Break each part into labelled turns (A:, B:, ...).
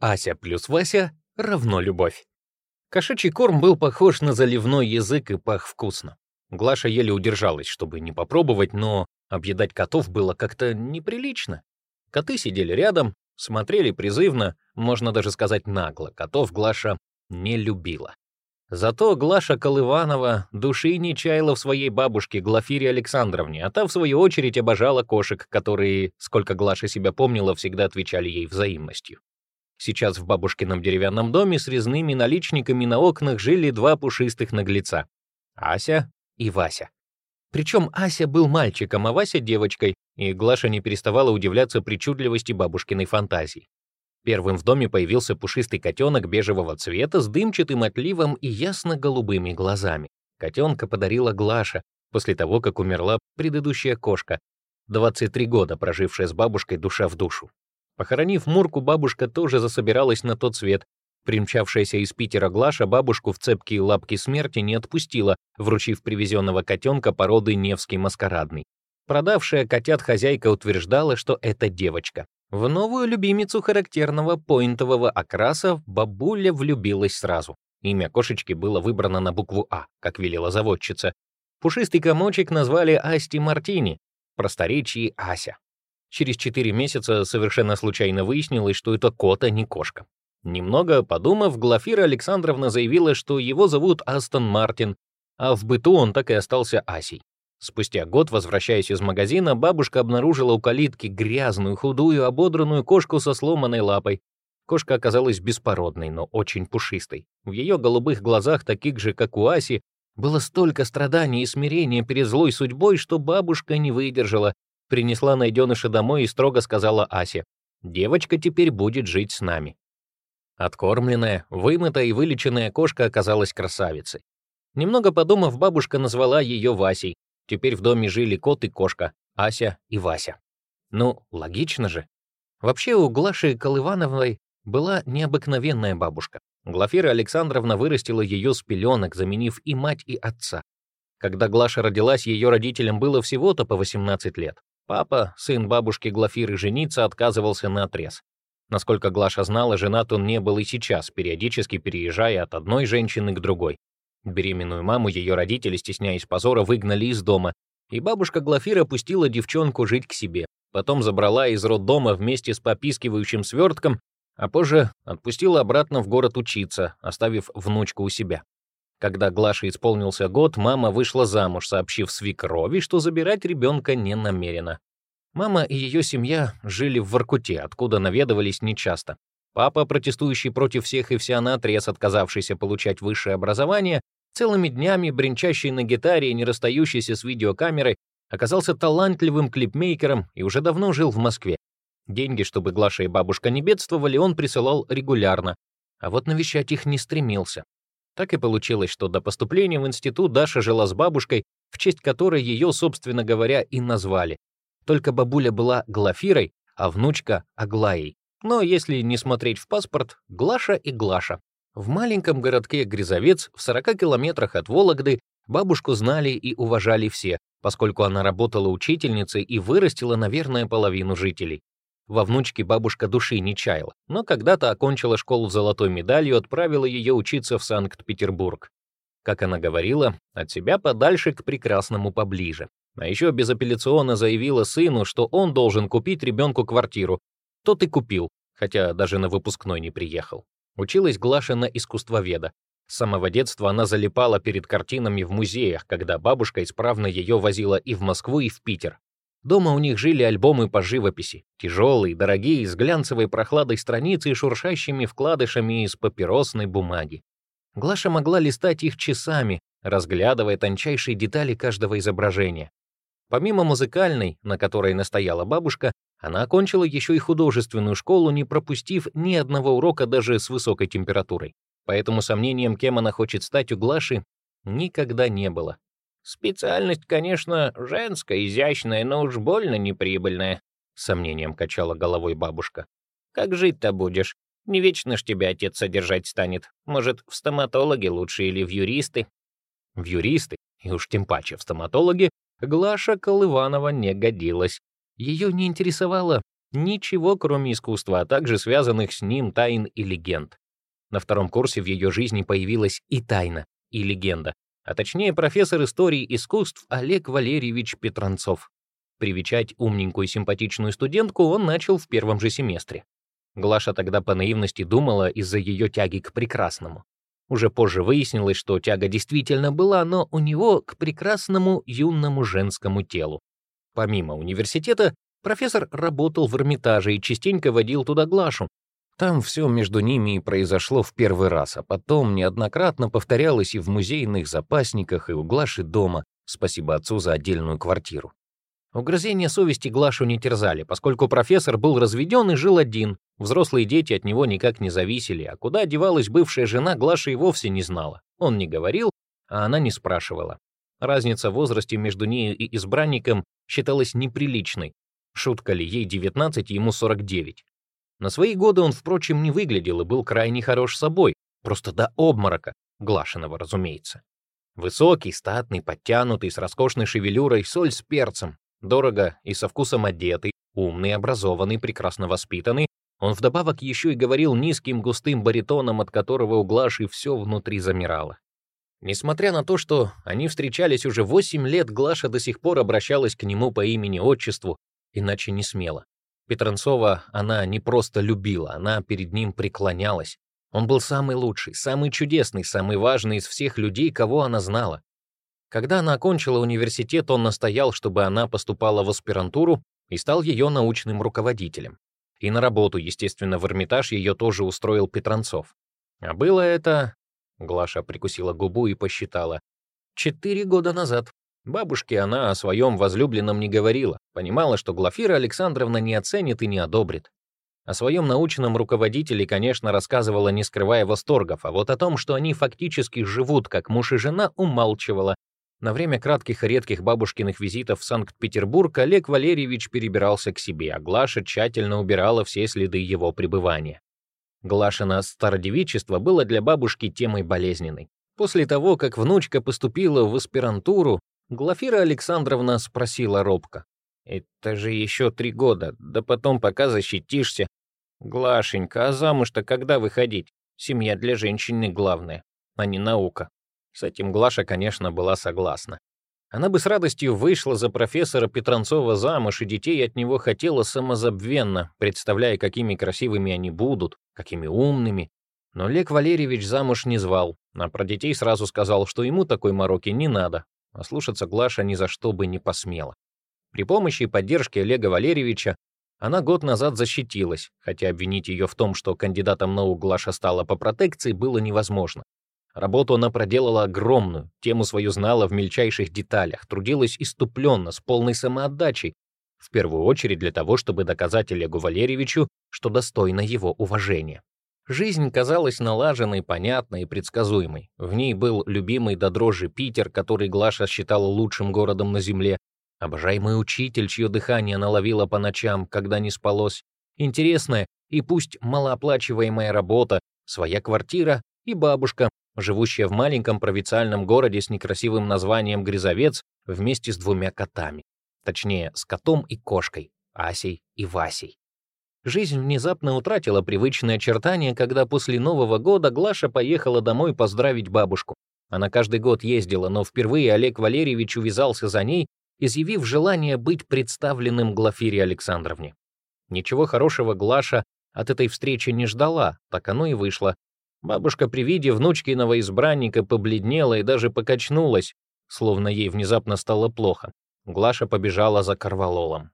A: Ася плюс Вася равно любовь. Кошачий корм был похож на заливной язык и пах вкусно. Глаша еле удержалась, чтобы не попробовать, но объедать котов было как-то неприлично. Коты сидели рядом, смотрели призывно, можно даже сказать нагло. Котов Глаша не любила. Зато Глаша Колыванова души не чаяла в своей бабушке Глафире Александровне, а та, в свою очередь, обожала кошек, которые, сколько Глаша себя помнила, всегда отвечали ей взаимностью. Сейчас в бабушкином деревянном доме с резными наличниками на окнах жили два пушистых наглеца — Ася и Вася. Причем Ася был мальчиком, а Вася — девочкой, и Глаша не переставала удивляться причудливости бабушкиной фантазии. Первым в доме появился пушистый котенок бежевого цвета с дымчатым отливом и ясно-голубыми глазами. Котенка подарила Глаша после того, как умерла предыдущая кошка, 23 года прожившая с бабушкой душа в душу. Похоронив Мурку, бабушка тоже засобиралась на тот свет. Примчавшаяся из Питера Глаша бабушку в цепкие лапки смерти не отпустила, вручив привезенного котенка породы Невский маскарадный. Продавшая котят хозяйка утверждала, что это девочка. В новую любимицу характерного поинтового окраса бабуля влюбилась сразу. Имя кошечки было выбрано на букву «А», как велела заводчица. Пушистый комочек назвали Асти Мартини, просторечии Ася. Через 4 месяца совершенно случайно выяснилось, что это кот, а не кошка. Немного подумав, Глафира Александровна заявила, что его зовут Астон Мартин, а в быту он так и остался Асей. Спустя год, возвращаясь из магазина, бабушка обнаружила у калитки грязную, худую, ободранную кошку со сломанной лапой. Кошка оказалась беспородной, но очень пушистой. В ее голубых глазах, таких же, как у Аси, было столько страданий и смирения перед злой судьбой, что бабушка не выдержала, принесла найденыша домой и строго сказала Асе, «Девочка теперь будет жить с нами». Откормленная, вымытая и вылеченная кошка оказалась красавицей. Немного подумав, бабушка назвала ее Васей, Теперь в доме жили кот и кошка, Ася и Вася. Ну, логично же. Вообще у Глаши Колывановой была необыкновенная бабушка. Глафира Александровна вырастила ее с пеленок, заменив и мать, и отца. Когда Глаша родилась, ее родителям было всего-то по 18 лет. Папа, сын бабушки Глафиры, жениться отказывался на отрез. Насколько Глаша знала, женат он не был и сейчас, периодически переезжая от одной женщины к другой. Беременную маму ее родители, стесняясь позора, выгнали из дома, и бабушка Глафира пустила девчонку жить к себе. Потом забрала из роддома вместе с попискивающим свертком, а позже отпустила обратно в город учиться, оставив внучку у себя. Когда Глаше исполнился год, мама вышла замуж, сообщив свекрови, что забирать ребенка не намерена. Мама и ее семья жили в Воркуте, откуда наведывались нечасто. Папа, протестующий против всех и вся наотрез отказавшийся получать высшее образование, целыми днями бренчащий на гитаре и не расстающийся с видеокамерой, оказался талантливым клипмейкером и уже давно жил в Москве. Деньги, чтобы Глаша и бабушка не бедствовали, он присылал регулярно, а вот навещать их не стремился. Так и получилось, что до поступления в институт Даша жила с бабушкой, в честь которой ее, собственно говоря, и назвали. Только бабуля была Глафирой, а внучка — Аглаей. Но если не смотреть в паспорт, Глаша и Глаша. В маленьком городке Грязовец, в 40 километрах от Вологды, бабушку знали и уважали все, поскольку она работала учительницей и вырастила, наверное, половину жителей. Во внучке бабушка души не чаяла, но когда-то окончила школу золотой медалью, отправила ее учиться в Санкт-Петербург. Как она говорила, от себя подальше к прекрасному поближе. А еще безапелляционно заявила сыну, что он должен купить ребенку квартиру, тот и купил, хотя даже на выпускной не приехал. Училась Глаша на искусствоведа. С самого детства она залипала перед картинами в музеях, когда бабушка исправно ее возила и в Москву, и в Питер. Дома у них жили альбомы по живописи, тяжелые, дорогие, с глянцевой прохладой страницы и шуршащими вкладышами из папиросной бумаги. Глаша могла листать их часами, разглядывая тончайшие детали каждого изображения. Помимо музыкальной, на которой настояла бабушка, она окончила еще и художественную школу, не пропустив ни одного урока даже с высокой температурой. Поэтому сомнением, кем она хочет стать у Глаши, никогда не было. «Специальность, конечно, женская, изящная, но уж больно неприбыльная», — сомнением качала головой бабушка. «Как жить-то будешь? Не вечно ж тебя отец содержать станет. Может, в стоматологи лучше или в юристы?» В юристы, и уж тем паче в стоматологи, Глаша Колыванова не годилась. Ее не интересовало Ничего, кроме искусства, а также связанных с ним тайн и легенд. На втором курсе в ее жизни появилась и тайна, и легенда, а точнее профессор истории искусств Олег Валерьевич Петранцов. Привечать умненькую симпатичную студентку он начал в первом же семестре. Глаша тогда по наивности думала из-за ее тяги к прекрасному. Уже позже выяснилось, что тяга действительно была, но у него к прекрасному юному женскому телу. Помимо университета, профессор работал в Эрмитаже и частенько водил туда Глашу. Там все между ними и произошло в первый раз, а потом неоднократно повторялось и в музейных запасниках, и у Глаши дома, спасибо отцу за отдельную квартиру. Угрызения совести Глашу не терзали, поскольку профессор был разведен и жил один. Взрослые дети от него никак не зависели, а куда девалась бывшая жена, Глаша и вовсе не знала. Он не говорил, а она не спрашивала. Разница в возрасте между нею и избранником считалась неприличной. Шутка ли, ей 19, ему 49. На свои годы он, впрочем, не выглядел и был крайне хорош собой, просто до обморока, Глашиного, разумеется. Высокий, статный, подтянутый, с роскошной шевелюрой, соль с перцем, Дорого и со вкусом одетый, умный, образованный, прекрасно воспитанный, он вдобавок еще и говорил низким густым баритоном, от которого у Глаши все внутри замирало. Несмотря на то, что они встречались уже восемь лет, Глаша до сих пор обращалась к нему по имени-отчеству, иначе не смела. Петранцова она не просто любила, она перед ним преклонялась. Он был самый лучший, самый чудесный, самый важный из всех людей, кого она знала. Когда она окончила университет, он настоял, чтобы она поступала в аспирантуру и стал ее научным руководителем. И на работу, естественно, в Эрмитаж ее тоже устроил Петранцов. А было это... Глаша прикусила губу и посчитала. Четыре года назад. Бабушке она о своем возлюбленном не говорила, понимала, что Глафира Александровна не оценит и не одобрит. О своем научном руководителе, конечно, рассказывала, не скрывая восторгов, а вот о том, что они фактически живут как муж и жена, умалчивала, на время кратких и редких бабушкиных визитов в Санкт-Петербург Олег Валерьевич перебирался к себе, а Глаша тщательно убирала все следы его пребывания. Глашина стародевичество было для бабушки темой болезненной. После того, как внучка поступила в аспирантуру, Глафира Александровна спросила робко. «Это же еще три года, да потом пока защитишься. Глашенька, а замуж-то когда выходить? Семья для женщины главная, а не наука». С этим Глаша, конечно, была согласна. Она бы с радостью вышла за профессора Петранцова замуж, и детей от него хотела самозабвенно, представляя, какими красивыми они будут, какими умными. Но Лек Валерьевич замуж не звал, а про детей сразу сказал, что ему такой мороки не надо, а слушаться Глаша ни за что бы не посмела. При помощи и поддержке Олега Валерьевича она год назад защитилась, хотя обвинить ее в том, что кандидатом наук Глаша стала по протекции, было невозможно. Работу она проделала огромную, тему свою знала в мельчайших деталях, трудилась иступленно, с полной самоотдачей, в первую очередь для того, чтобы доказать Олегу Валерьевичу, что достойна его уважения. Жизнь казалась налаженной, понятной и предсказуемой. В ней был любимый до дрожи Питер, который Глаша считала лучшим городом на земле, обожаемый учитель, чье дыхание она ловила по ночам, когда не спалось, интересная и пусть малооплачиваемая работа, своя квартира и бабушка, живущая в маленьком провинциальном городе с некрасивым названием Грязовец вместе с двумя котами. Точнее, с котом и кошкой, Асей и Васей. Жизнь внезапно утратила привычные очертания, когда после Нового года Глаша поехала домой поздравить бабушку. Она каждый год ездила, но впервые Олег Валерьевич увязался за ней, изъявив желание быть представленным Глафире Александровне. Ничего хорошего Глаша от этой встречи не ждала, так оно и вышло. Бабушка при виде внучкиного избранника побледнела и даже покачнулась, словно ей внезапно стало плохо. Глаша побежала за корвалолом.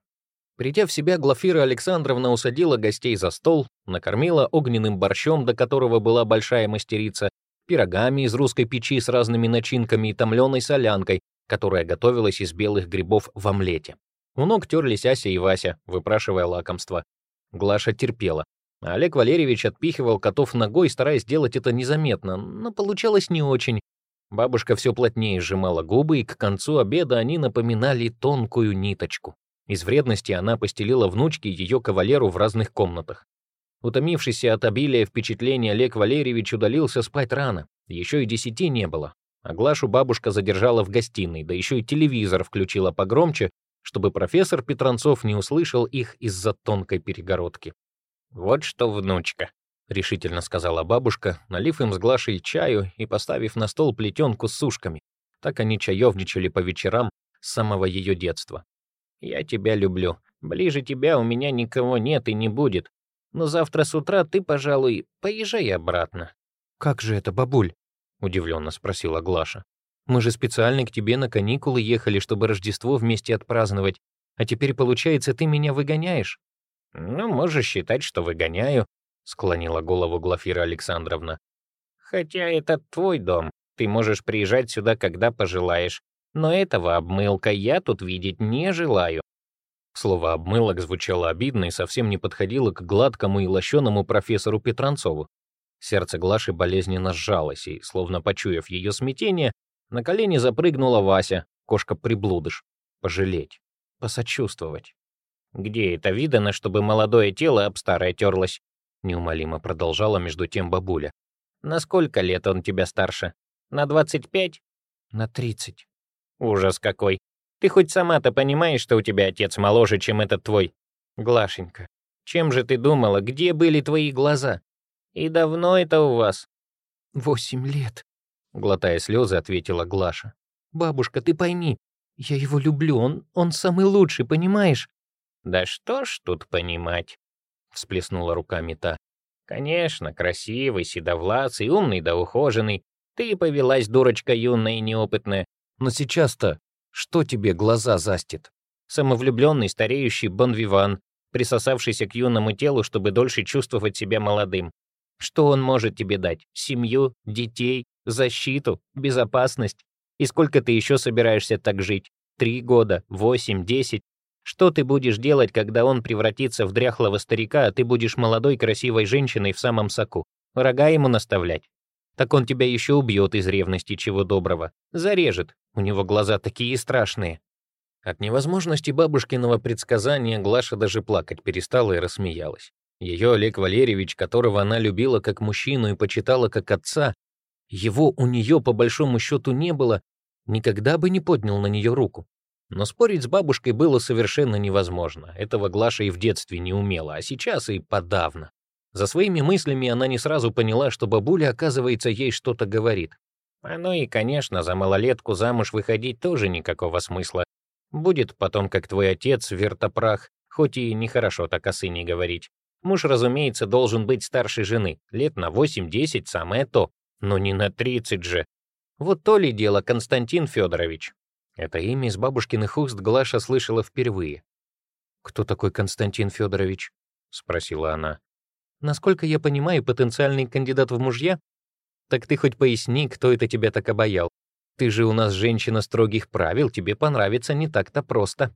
A: Придя в себя, Глафира Александровна усадила гостей за стол, накормила огненным борщом, до которого была большая мастерица, пирогами из русской печи с разными начинками и томленой солянкой, которая готовилась из белых грибов в омлете. У ног терлись Ася и Вася, выпрашивая лакомство. Глаша терпела, Олег Валерьевич отпихивал котов ногой, стараясь сделать это незаметно, но получалось не очень. Бабушка все плотнее сжимала губы, и к концу обеда они напоминали тонкую ниточку. Из вредности она постелила внучке ее кавалеру в разных комнатах. Утомившийся от обилия впечатлений Олег Валерьевич удалился спать рано, еще и десяти не было. А Глашу бабушка задержала в гостиной, да еще и телевизор включила погромче, чтобы профессор Петранцов не услышал их из-за тонкой перегородки. «Вот что, внучка», — решительно сказала бабушка, налив им с Глашей чаю и поставив на стол плетенку с сушками. Так они чаевничали по вечерам с самого ее детства. «Я тебя люблю. Ближе тебя у меня никого нет и не будет. Но завтра с утра ты, пожалуй, поезжай обратно».
B: «Как же это, бабуль?» — удивленно спросила Глаша. «Мы же специально к тебе на каникулы ехали, чтобы Рождество вместе отпраздновать. А теперь, получается, ты меня выгоняешь?»
A: «Ну, можешь считать, что выгоняю», — склонила голову Глафира Александровна. «Хотя это твой дом. Ты можешь приезжать сюда, когда пожелаешь. Но этого обмылка я тут видеть не желаю. Слово «обмылок» звучало обидно и совсем не подходило к гладкому и лощеному профессору Петранцову. Сердце Глаши болезненно сжалось, и, словно почуяв ее смятение, на колени запрыгнула Вася, кошка-приблудыш. Пожалеть, посочувствовать. «Где это видано, чтобы молодое тело об старое терлось?» Неумолимо продолжала между тем бабуля. «На сколько лет он тебя старше? На двадцать пять?»
B: «На тридцать».
A: «Ужас какой! Ты хоть сама-то понимаешь, что у тебя отец моложе, чем этот твой? Глашенька, чем же ты думала, где были твои глаза? И давно это у вас?
B: Восемь лет,
A: глотая слезы, ответила Глаша.
B: Бабушка, ты пойми, я его люблю, он, он самый лучший, понимаешь?
A: Да что ж тут понимать? Всплеснула руками та. Конечно, красивый, седовласый, умный да ухоженный. Ты повелась, дурочка юная и неопытная. Но сейчас-то что тебе глаза застит? Самовлюбленный стареющий бонвиван, присосавшийся к юному телу, чтобы дольше чувствовать себя молодым. Что он может тебе дать? Семью, детей, защиту, безопасность? И сколько ты еще собираешься так жить? Три года, восемь, десять? Что ты будешь делать, когда он превратится в дряхлого старика, а ты будешь молодой красивой женщиной в самом соку? Рога ему наставлять? Так он тебя еще убьет из ревности чего доброго. Зарежет. У него глаза такие страшные. От невозможности бабушкиного предсказания Глаша даже плакать перестала и рассмеялась. Ее Олег Валерьевич, которого она любила как мужчину и почитала как отца, его у нее по большому счету не было, никогда бы не поднял на нее руку. Но спорить с бабушкой было совершенно невозможно. Этого Глаша и в детстве не умела, а сейчас и подавно. За своими мыслями она не сразу поняла, что бабуля, оказывается, ей что-то говорит. А ну и, конечно, за малолетку замуж выходить тоже никакого смысла. Будет потом, как твой отец, вертопрах, хоть и нехорошо так о сыне говорить. Муж, разумеется, должен быть старше жены, лет на 8-10 самое то, но не на 30 же. Вот то ли дело Константин Федорович. Это имя из бабушкиных уст Глаша слышала впервые. «Кто такой Константин Федорович?» — спросила она. Насколько я понимаю, потенциальный кандидат в мужья? Так ты хоть поясни, кто это тебя так обаял. Ты же у нас женщина строгих правил, тебе понравится не так-то просто.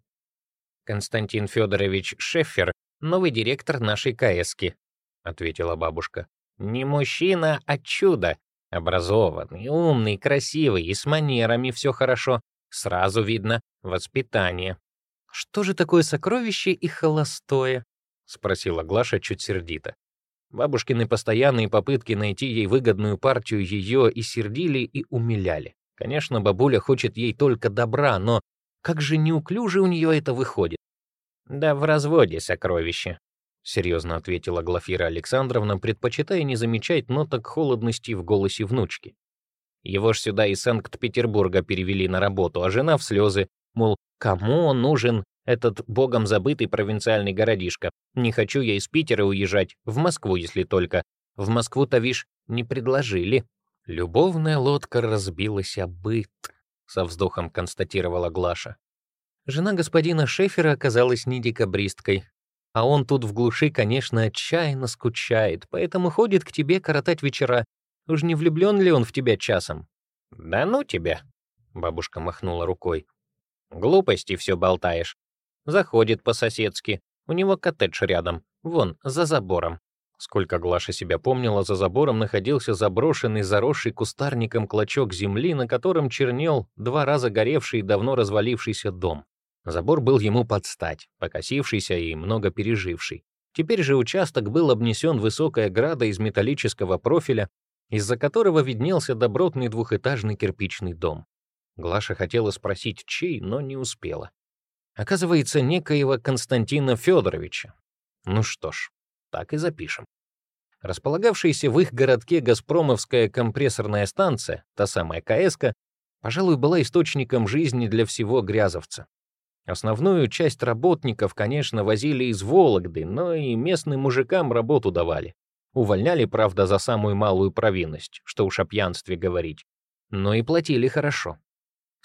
A: Константин Федорович Шеффер, новый директор нашей КСки, ответила бабушка. Не мужчина, а чудо. Образованный, умный, красивый и с манерами все хорошо. Сразу видно воспитание. Что же такое сокровище и холостое? спросила Глаша чуть сердито. Бабушкины постоянные попытки найти ей выгодную партию ее и сердили, и умиляли. Конечно, бабуля хочет ей только добра, но как же неуклюже у нее это выходит. «Да в разводе сокровище», — серьезно ответила Глафира Александровна, предпочитая не замечать ноток холодности в голосе внучки. Его ж сюда из Санкт-Петербурга перевели на работу, а жена в слезы, мол, кому он нужен, этот богом забытый провинциальный городишко. Не хочу я из Питера уезжать, в Москву, если только. В Москву-то, вишь, не предложили. Любовная лодка разбилась о со вздохом констатировала Глаша. Жена господина Шефера оказалась не декабристкой, а он тут в глуши, конечно, отчаянно скучает, поэтому ходит к тебе коротать вечера. Уж не влюблен ли он в тебя часом? Да ну тебя, бабушка махнула рукой. Глупости все болтаешь. Заходит по-соседски. У него коттедж рядом. Вон, за забором. Сколько Глаша себя помнила, за забором находился заброшенный, заросший кустарником клочок земли, на котором чернел два раза горевший и давно развалившийся дом. Забор был ему под стать, покосившийся и много переживший. Теперь же участок был обнесен высокой оградой из металлического профиля, из-за которого виднелся добротный двухэтажный кирпичный дом. Глаша хотела спросить, чей, но не успела. Оказывается, некоего Константина Федоровича. Ну что ж, так и запишем. Располагавшаяся в их городке Газпромовская компрессорная станция, та самая КСК, пожалуй, была источником жизни для всего Грязовца. Основную часть работников, конечно, возили из Вологды, но и местным мужикам работу давали. Увольняли, правда, за самую малую провинность, что уж о пьянстве говорить. Но и платили хорошо.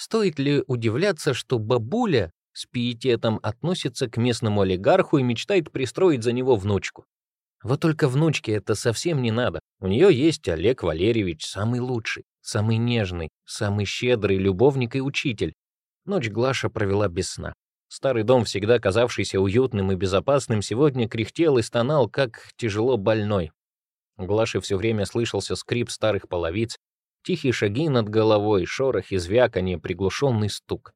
A: Стоит ли удивляться, что бабуля с пиететом относится к местному олигарху и мечтает пристроить за него внучку? Вот только внучке это совсем не надо. У нее есть Олег Валерьевич, самый лучший, самый нежный, самый щедрый любовник и учитель. Ночь Глаша провела без сна. Старый дом, всегда казавшийся уютным и безопасным, сегодня кряхтел и стонал, как тяжело больной. Глаше все время слышался скрип старых половиц, тихие шаги над головой, шорох и звяканье, приглушенный стук.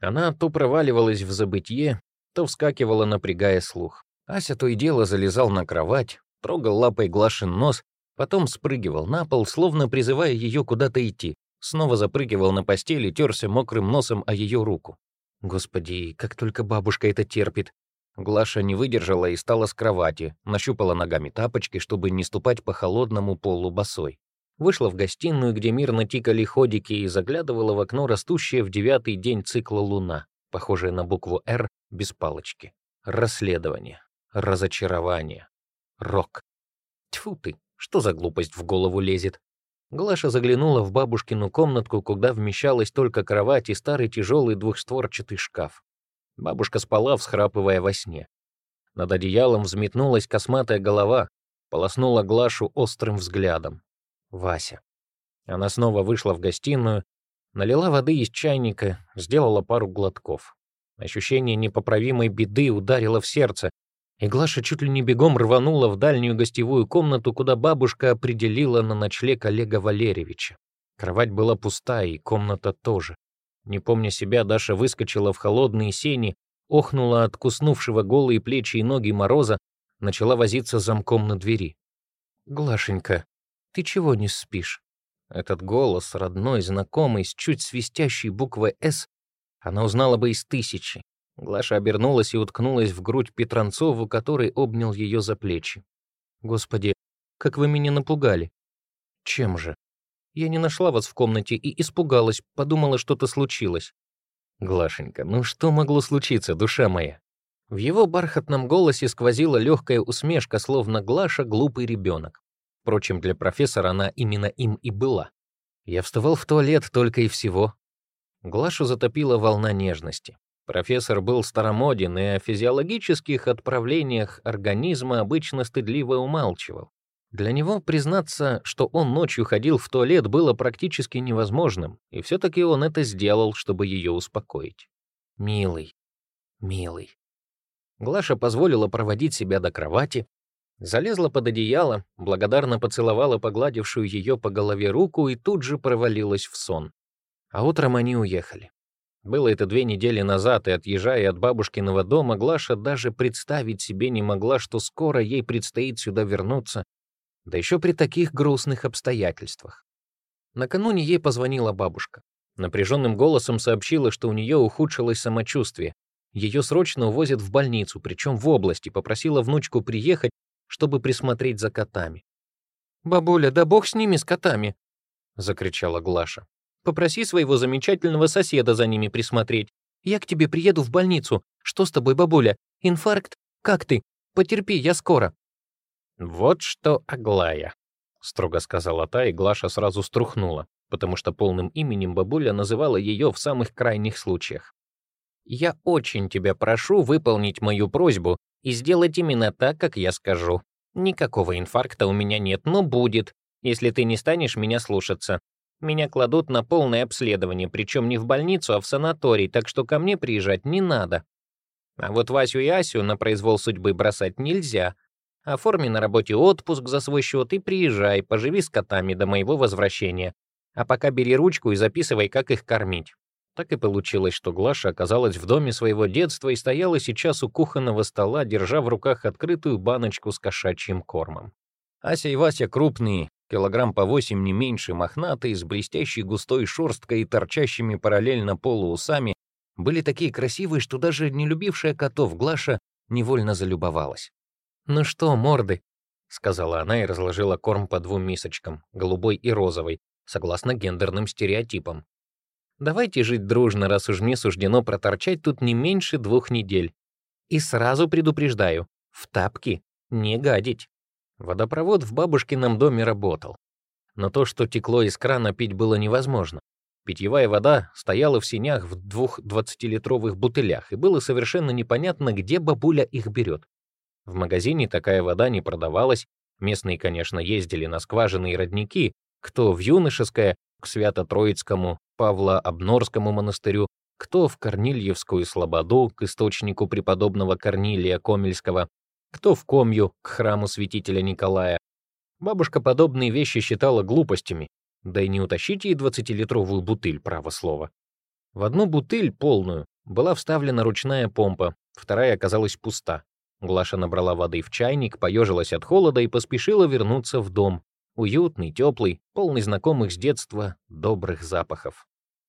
A: Она то проваливалась в забытье, то вскакивала, напрягая слух. Ася то и дело залезал на кровать, трогал лапой Глашин нос, потом спрыгивал на пол, словно призывая ее куда-то идти. Снова запрыгивал на постели, терся мокрым носом о ее руку. Господи, как только бабушка это терпит. Глаша не выдержала и стала с кровати, нащупала ногами тапочки, чтобы не ступать по холодному полу босой. Вышла в гостиную, где мирно тикали ходики, и заглядывала в окно растущая в девятый день цикла луна, похожая на букву «Р» без палочки. Расследование. Разочарование. Рок. Тьфу ты, что за глупость в голову лезет? Глаша заглянула в бабушкину комнатку, куда вмещалась только кровать и старый тяжелый двухстворчатый шкаф. Бабушка спала, всхрапывая во сне. Над одеялом взметнулась косматая голова, полоснула Глашу острым взглядом. Вася. Она снова вышла в гостиную, налила воды из чайника, сделала пару глотков. Ощущение непоправимой беды ударило в сердце, и Глаша чуть ли не бегом рванула в дальнюю гостевую комнату, куда бабушка определила на ночлег Олега Валерьевича. Кровать была пустая, и комната тоже. Не помня себя, Даша выскочила в холодные сени, охнула от куснувшего голые плечи и ноги мороза, начала возиться замком на двери. «Глашенька, ты чего не спишь?» Этот голос, родной, знакомый, с чуть свистящей буквой «С», она узнала бы из тысячи. Глаша обернулась и уткнулась в грудь Петранцову, который обнял ее за плечи. «Господи, как вы меня напугали!» «Чем же?» «Я не нашла вас в комнате и испугалась, подумала, что-то случилось». «Глашенька, ну что могло случиться, душа моя?» В его бархатном голосе сквозила легкая усмешка, словно Глаша — глупый ребенок. Впрочем, для профессора она именно им и была. Я вставал в туалет только и всего. Глашу затопила волна нежности. Профессор был старомоден и о физиологических отправлениях организма обычно стыдливо умалчивал. Для него признаться, что он ночью ходил в туалет, было практически невозможным, и все-таки он это сделал, чтобы ее успокоить. «Милый, милый». Глаша позволила проводить себя до кровати, залезла под одеяло, благодарно поцеловала погладившую ее по голове руку и тут же провалилась в сон. А утром они уехали. Было это две недели назад, и отъезжая от бабушкиного дома, Глаша даже представить себе не могла, что скоро ей предстоит сюда вернуться, да еще при таких грустных обстоятельствах. Накануне ей позвонила бабушка. Напряженным голосом сообщила, что у нее ухудшилось самочувствие. Ее срочно увозят в больницу, причем в области, попросила внучку приехать, чтобы присмотреть за котами. «Бабуля, да бог с ними, с котами!» — закричала Глаша. Попроси своего замечательного соседа за ними присмотреть. Я к тебе приеду в больницу. Что с тобой, бабуля? Инфаркт? Как ты? Потерпи, я скоро».
B: «Вот что Аглая», — строго сказала та, и Глаша сразу струхнула, потому что полным именем бабуля называла ее в самых крайних случаях. «Я очень тебя прошу выполнить мою просьбу и сделать именно так, как я скажу. Никакого инфаркта у меня нет, но будет, если ты не станешь меня слушаться. Меня кладут на полное обследование, причем не в больницу, а в санаторий, так что ко мне приезжать не надо. А вот Васю и Асю на произвол судьбы бросать нельзя. Оформи на работе отпуск за свой счет и приезжай, поживи с котами до моего возвращения. А пока бери ручку и записывай, как их кормить. Так и получилось, что Глаша оказалась в доме своего детства и стояла сейчас у кухонного стола, держа в руках открытую баночку с кошачьим кормом. Ася и Вася крупные, килограмм по восемь не меньше, мохнатые, с блестящей густой шерсткой и торчащими параллельно полу усами,
A: были такие красивые, что даже не любившая котов Глаша невольно залюбовалась.
B: «Ну что, морды?» — сказала она и разложила корм по двум мисочкам, голубой и розовой, согласно гендерным стереотипам. «Давайте жить дружно, раз уж мне суждено проторчать тут не меньше двух недель. И сразу предупреждаю, в тапки не гадить». Водопровод в бабушкином доме работал. Но то, что текло из крана, пить было невозможно. Питьевая вода стояла в синях в двух двадцатилитровых бутылях, и было совершенно непонятно, где бабуля их берет. В магазине такая вода не продавалась, местные, конечно, ездили на скважины и родники, кто в Юношеское, к Свято-Троицкому, Павло-Обнорскому монастырю, кто в Корнильевскую Слободу, к источнику преподобного Корнилия Комельского, кто в Комью, к храму святителя Николая. Бабушка подобные вещи считала глупостями, да и не утащите ей двадцатилитровую бутыль, право слова. В одну бутыль, полную, была вставлена ручная помпа, вторая оказалась пуста. Глаша набрала воды в чайник, поежилась от холода и поспешила вернуться в дом. Уютный, теплый, полный знакомых с детства добрых запахов.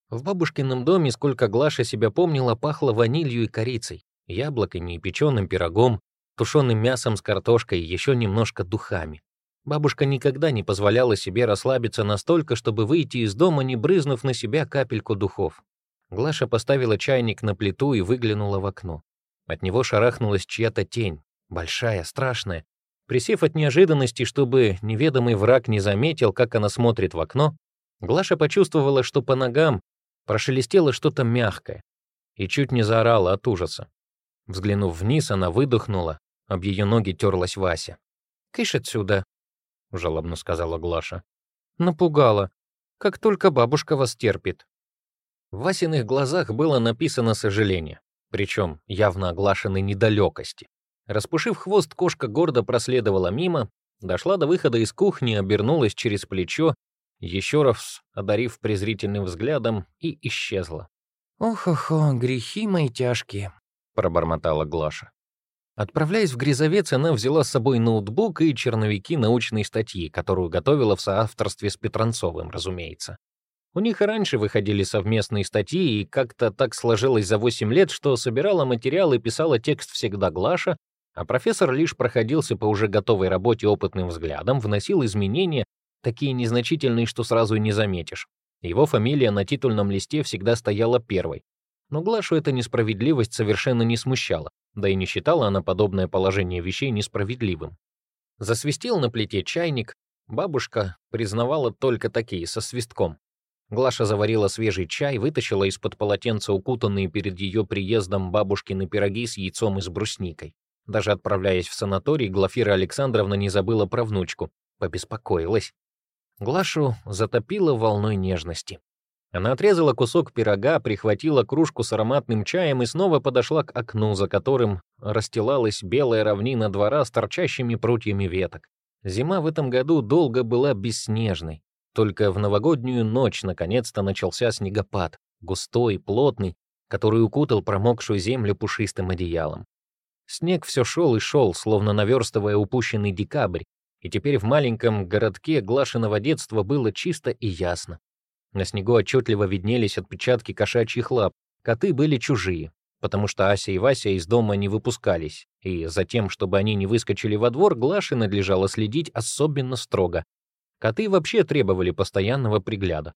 B: В бабушкином доме, сколько Глаша себя помнила, пахло ванилью и корицей, яблоками и печеным пирогом, тушеным мясом с картошкой и еще немножко духами. Бабушка никогда не позволяла себе расслабиться настолько, чтобы выйти из дома, не брызнув на себя капельку духов. Глаша поставила чайник на плиту и выглянула в окно. От него шарахнулась чья-то тень, большая, страшная. Присев от неожиданности, чтобы неведомый враг не заметил, как она смотрит в окно, Глаша почувствовала, что по ногам прошелестело что-то мягкое и чуть не заорала от ужаса. Взглянув вниз, она выдохнула, об ее ноги терлась Вася. «Кыш отсюда», — жалобно сказала Глаша. «Напугала. Как только бабушка вас терпит». В Васиных глазах было написано сожаление, причем явно оглашенной недалекости. Распушив хвост, кошка гордо проследовала мимо, дошла до выхода из кухни, обернулась через плечо, еще раз одарив презрительным взглядом, и исчезла.
A: «Ох-охо, грехи мои тяжкие», — пробормотала Глаша.
B: Отправляясь в Грязовец, она взяла с собой ноутбук и черновики научной статьи, которую готовила в соавторстве с Петранцовым, разумеется. У них и раньше выходили совместные статьи, и как-то так сложилось за 8 лет, что собирала материал и писала текст всегда Глаша, а профессор лишь проходился по уже готовой работе опытным взглядом, вносил изменения, такие незначительные, что сразу и не заметишь. Его фамилия на титульном листе всегда стояла первой. Но Глашу эта несправедливость совершенно не смущала да и не считала она подобное положение вещей несправедливым. Засвистел на плите чайник, бабушка признавала только такие, со свистком. Глаша заварила свежий чай, вытащила из-под полотенца укутанные перед ее приездом бабушкины пироги с яйцом и с брусникой. Даже отправляясь в санаторий, Глафира Александровна не забыла про внучку, побеспокоилась. Глашу затопило волной нежности. Она отрезала кусок пирога, прихватила кружку с ароматным чаем и снова подошла к окну, за которым расстилалась белая равнина двора с торчащими прутьями веток. Зима в этом году долго была бесснежной. Только в новогоднюю ночь наконец-то начался снегопад, густой, плотный, который укутал промокшую землю пушистым одеялом. Снег все шел и шел, словно наверстывая упущенный декабрь, и теперь в маленьком городке Глашиного детства было чисто и ясно. На снегу отчетливо виднелись отпечатки кошачьих лап. Коты были чужие, потому что Ася и Вася из дома не выпускались, и за тем, чтобы они не выскочили во двор, Глаше надлежало следить особенно строго. Коты вообще требовали постоянного пригляда.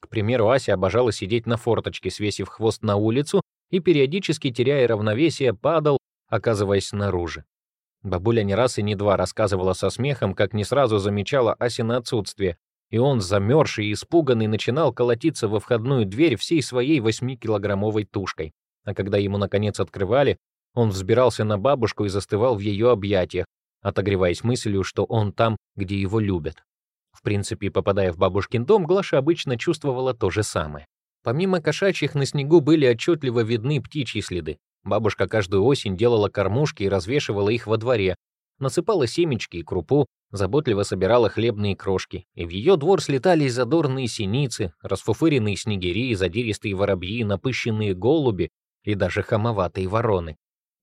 B: К примеру, Ася обожала сидеть на форточке, свесив хвост на улицу, и периодически, теряя равновесие, падал, оказываясь снаружи. Бабуля не раз и не два рассказывала со смехом, как не сразу замечала Асина отсутствие, и он, замерзший и испуганный, начинал колотиться во входную дверь всей своей восьмикилограммовой тушкой. А когда ему, наконец, открывали, он взбирался на бабушку и застывал в ее объятиях, отогреваясь мыслью, что он там, где его любят. В принципе, попадая в бабушкин дом, Глаша обычно чувствовала то же самое. Помимо кошачьих, на снегу были отчетливо видны птичьи следы. Бабушка каждую осень делала кормушки и развешивала их во дворе, насыпала семечки и крупу, заботливо собирала хлебные крошки, и в ее двор слетались задорные синицы, расфуфыренные снегири, задиристые воробьи, напыщенные голуби и даже хамоватые вороны.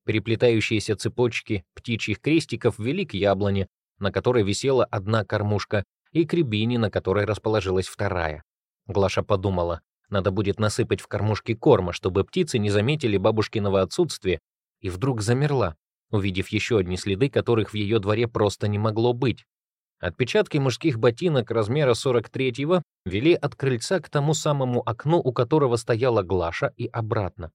B: Переплетающиеся цепочки птичьих крестиков вели к яблоне, на которой висела одна кормушка, и к рябине, на которой расположилась вторая. Глаша подумала, Надо будет насыпать в кормушки корма, чтобы птицы не заметили бабушкиного отсутствия, и вдруг замерла, увидев еще одни следы, которых в ее дворе просто не могло быть. Отпечатки мужских ботинок размера 43-го вели от крыльца к тому самому окну, у которого стояла Глаша, и обратно.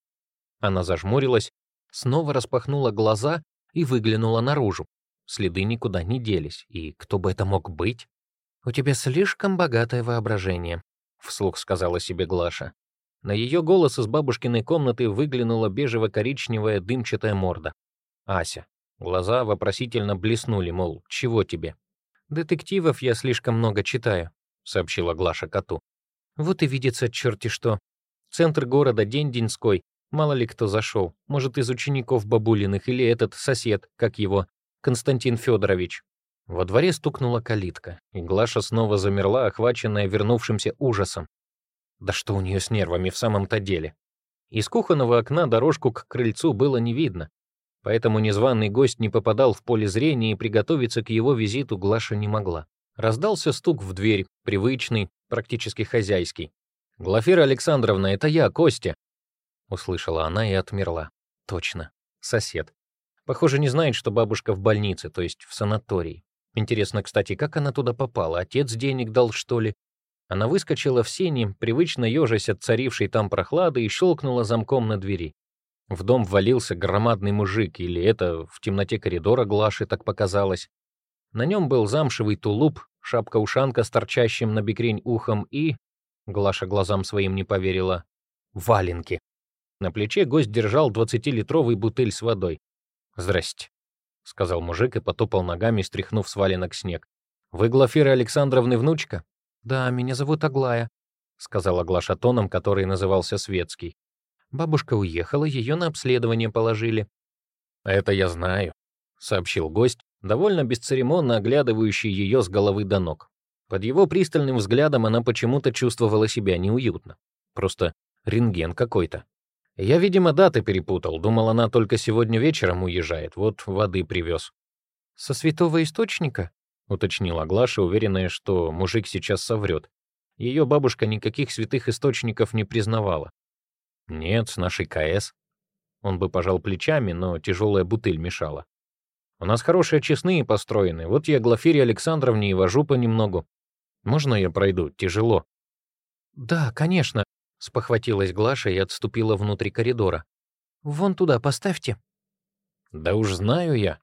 B: Она зажмурилась, снова распахнула глаза и выглянула наружу. Следы никуда не делись, и кто бы это мог быть? «У тебя слишком богатое воображение», — вслух сказала себе Глаша. На ее голос из бабушкиной комнаты выглянула бежево-коричневая дымчатая морда. Ася. Глаза вопросительно блеснули, мол, чего тебе? «Детективов я слишком много читаю», — сообщила Глаша коту. «Вот и видится черти что. Центр города день-деньской, мало ли кто зашел. Может, из учеников бабулиных или этот сосед, как его, Константин Федорович». Во дворе стукнула калитка, и Глаша снова замерла, охваченная вернувшимся ужасом. Да что у нее с нервами в самом-то деле? Из кухонного окна дорожку к крыльцу было не видно, поэтому незваный гость не попадал в поле зрения, и приготовиться к его визиту Глаша не могла. Раздался стук в дверь, привычный, практически хозяйский. «Глафира Александровна, это я, Костя!» Услышала она и отмерла. Точно, сосед. Похоже, не знает, что бабушка в больнице, то есть в санатории. Интересно, кстати, как она туда попала? Отец денег дал, что ли? Она выскочила в сени, привычно ежась от царившей там прохлады, и щелкнула замком на двери. В дом ввалился громадный мужик, или это в темноте коридора Глаши так показалось. На нем был замшевый тулуп, шапка-ушанка с торчащим на бекрень ухом и... Глаша глазам своим не поверила. Валенки. На плече гость держал двадцатилитровый бутыль с водой. «Здрасте», — сказал мужик и потопал ногами, стряхнув с снег. «Вы Глафира Александровны внучка?» «Да, меня зовут Аглая», — сказала Глаша тоном, который назывался светский. Бабушка уехала, ее на обследование положили. «Это я знаю», — сообщил гость, довольно бесцеремонно оглядывающий ее с головы до ног. Под его пристальным взглядом она почему-то чувствовала себя неуютно. Просто рентген какой-то. Я, видимо, даты перепутал. Думал, она только сегодня вечером уезжает. Вот воды привез. «Со святого источника?» — уточнила Глаша, уверенная, что мужик сейчас соврет. Ее бабушка никаких святых источников не признавала. Нет, с нашей КС. Он бы пожал плечами, но тяжелая бутыль мешала. У нас хорошие честные построены. Вот я Глафире Александровне и вожу понемногу. Можно я пройду? Тяжело. Да, конечно, спохватилась Глаша и отступила внутрь коридора. Вон туда поставьте. Да уж знаю я.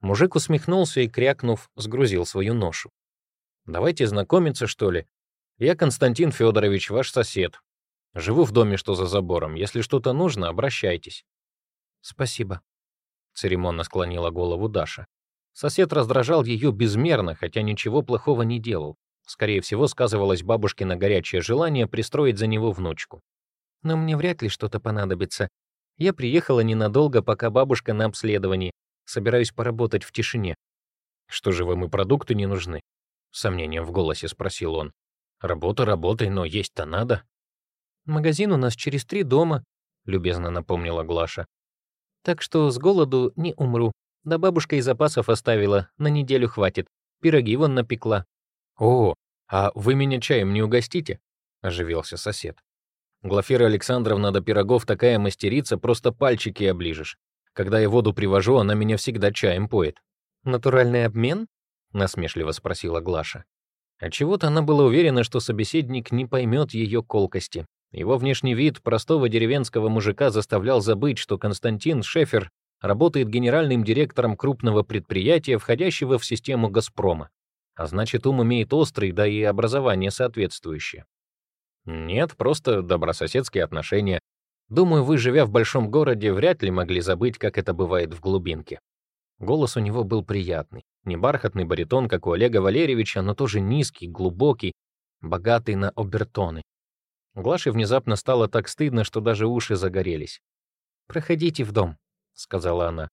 B: Мужик усмехнулся и, крякнув, сгрузил свою ношу. Давайте знакомиться, что ли. Я Константин Федорович, ваш сосед. Живу в доме, что за забором. Если что-то нужно, обращайтесь». «Спасибо», — церемонно склонила голову Даша. Сосед раздражал ее безмерно, хотя ничего плохого не делал. Скорее всего, сказывалось бабушкино горячее желание пристроить за него внучку. «Но мне вряд ли что-то понадобится. Я приехала ненадолго, пока бабушка на обследовании. Собираюсь поработать в тишине». «Что же вам и продукты не нужны?» — сомнением в голосе спросил он. «Работа работой, но есть-то надо». «Магазин у нас через три дома», — любезно напомнила Глаша. «Так что с голоду не умру. Да бабушка и запасов оставила, на неделю хватит. Пироги вон напекла». «О, а вы меня чаем не угостите?» — оживился сосед. «Глафира Александровна до пирогов такая мастерица, просто пальчики оближешь. Когда я воду привожу, она меня всегда чаем поет». «Натуральный обмен?» — насмешливо спросила Глаша. Отчего-то она была уверена, что собеседник не поймет ее колкости, его внешний вид простого деревенского мужика заставлял забыть, что Константин Шефер работает генеральным директором крупного предприятия, входящего в систему «Газпрома». А значит, ум имеет острый, да и образование соответствующее. Нет, просто добрососедские отношения. Думаю, вы, живя в большом городе, вряд ли могли забыть, как это бывает в глубинке. Голос у него был приятный. Не бархатный баритон, как у Олега Валерьевича, но тоже низкий, глубокий, богатый на обертоны. Глаше внезапно стало так стыдно, что даже уши загорелись. «Проходите в дом», — сказала она.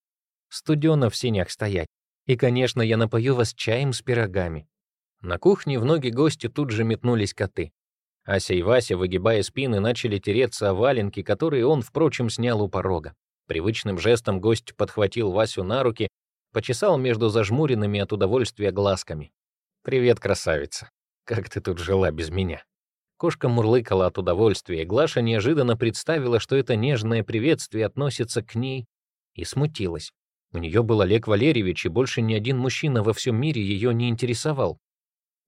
B: «Студено в сенях стоять. И, конечно, я напою вас чаем с пирогами». На кухне в ноги гостю тут же метнулись коты. Ася и Вася, выгибая спины, начали тереться о валенки, которые он, впрочем, снял у порога. Привычным жестом гость подхватил Васю на руки, почесал между зажмуренными от удовольствия глазками. «Привет, красавица. Как ты тут жила без меня?» Кошка мурлыкала от удовольствия, Глаша неожиданно представила, что это нежное приветствие относится к ней, и смутилась. У нее был Олег Валерьевич, и больше ни один мужчина во всем мире ее не интересовал.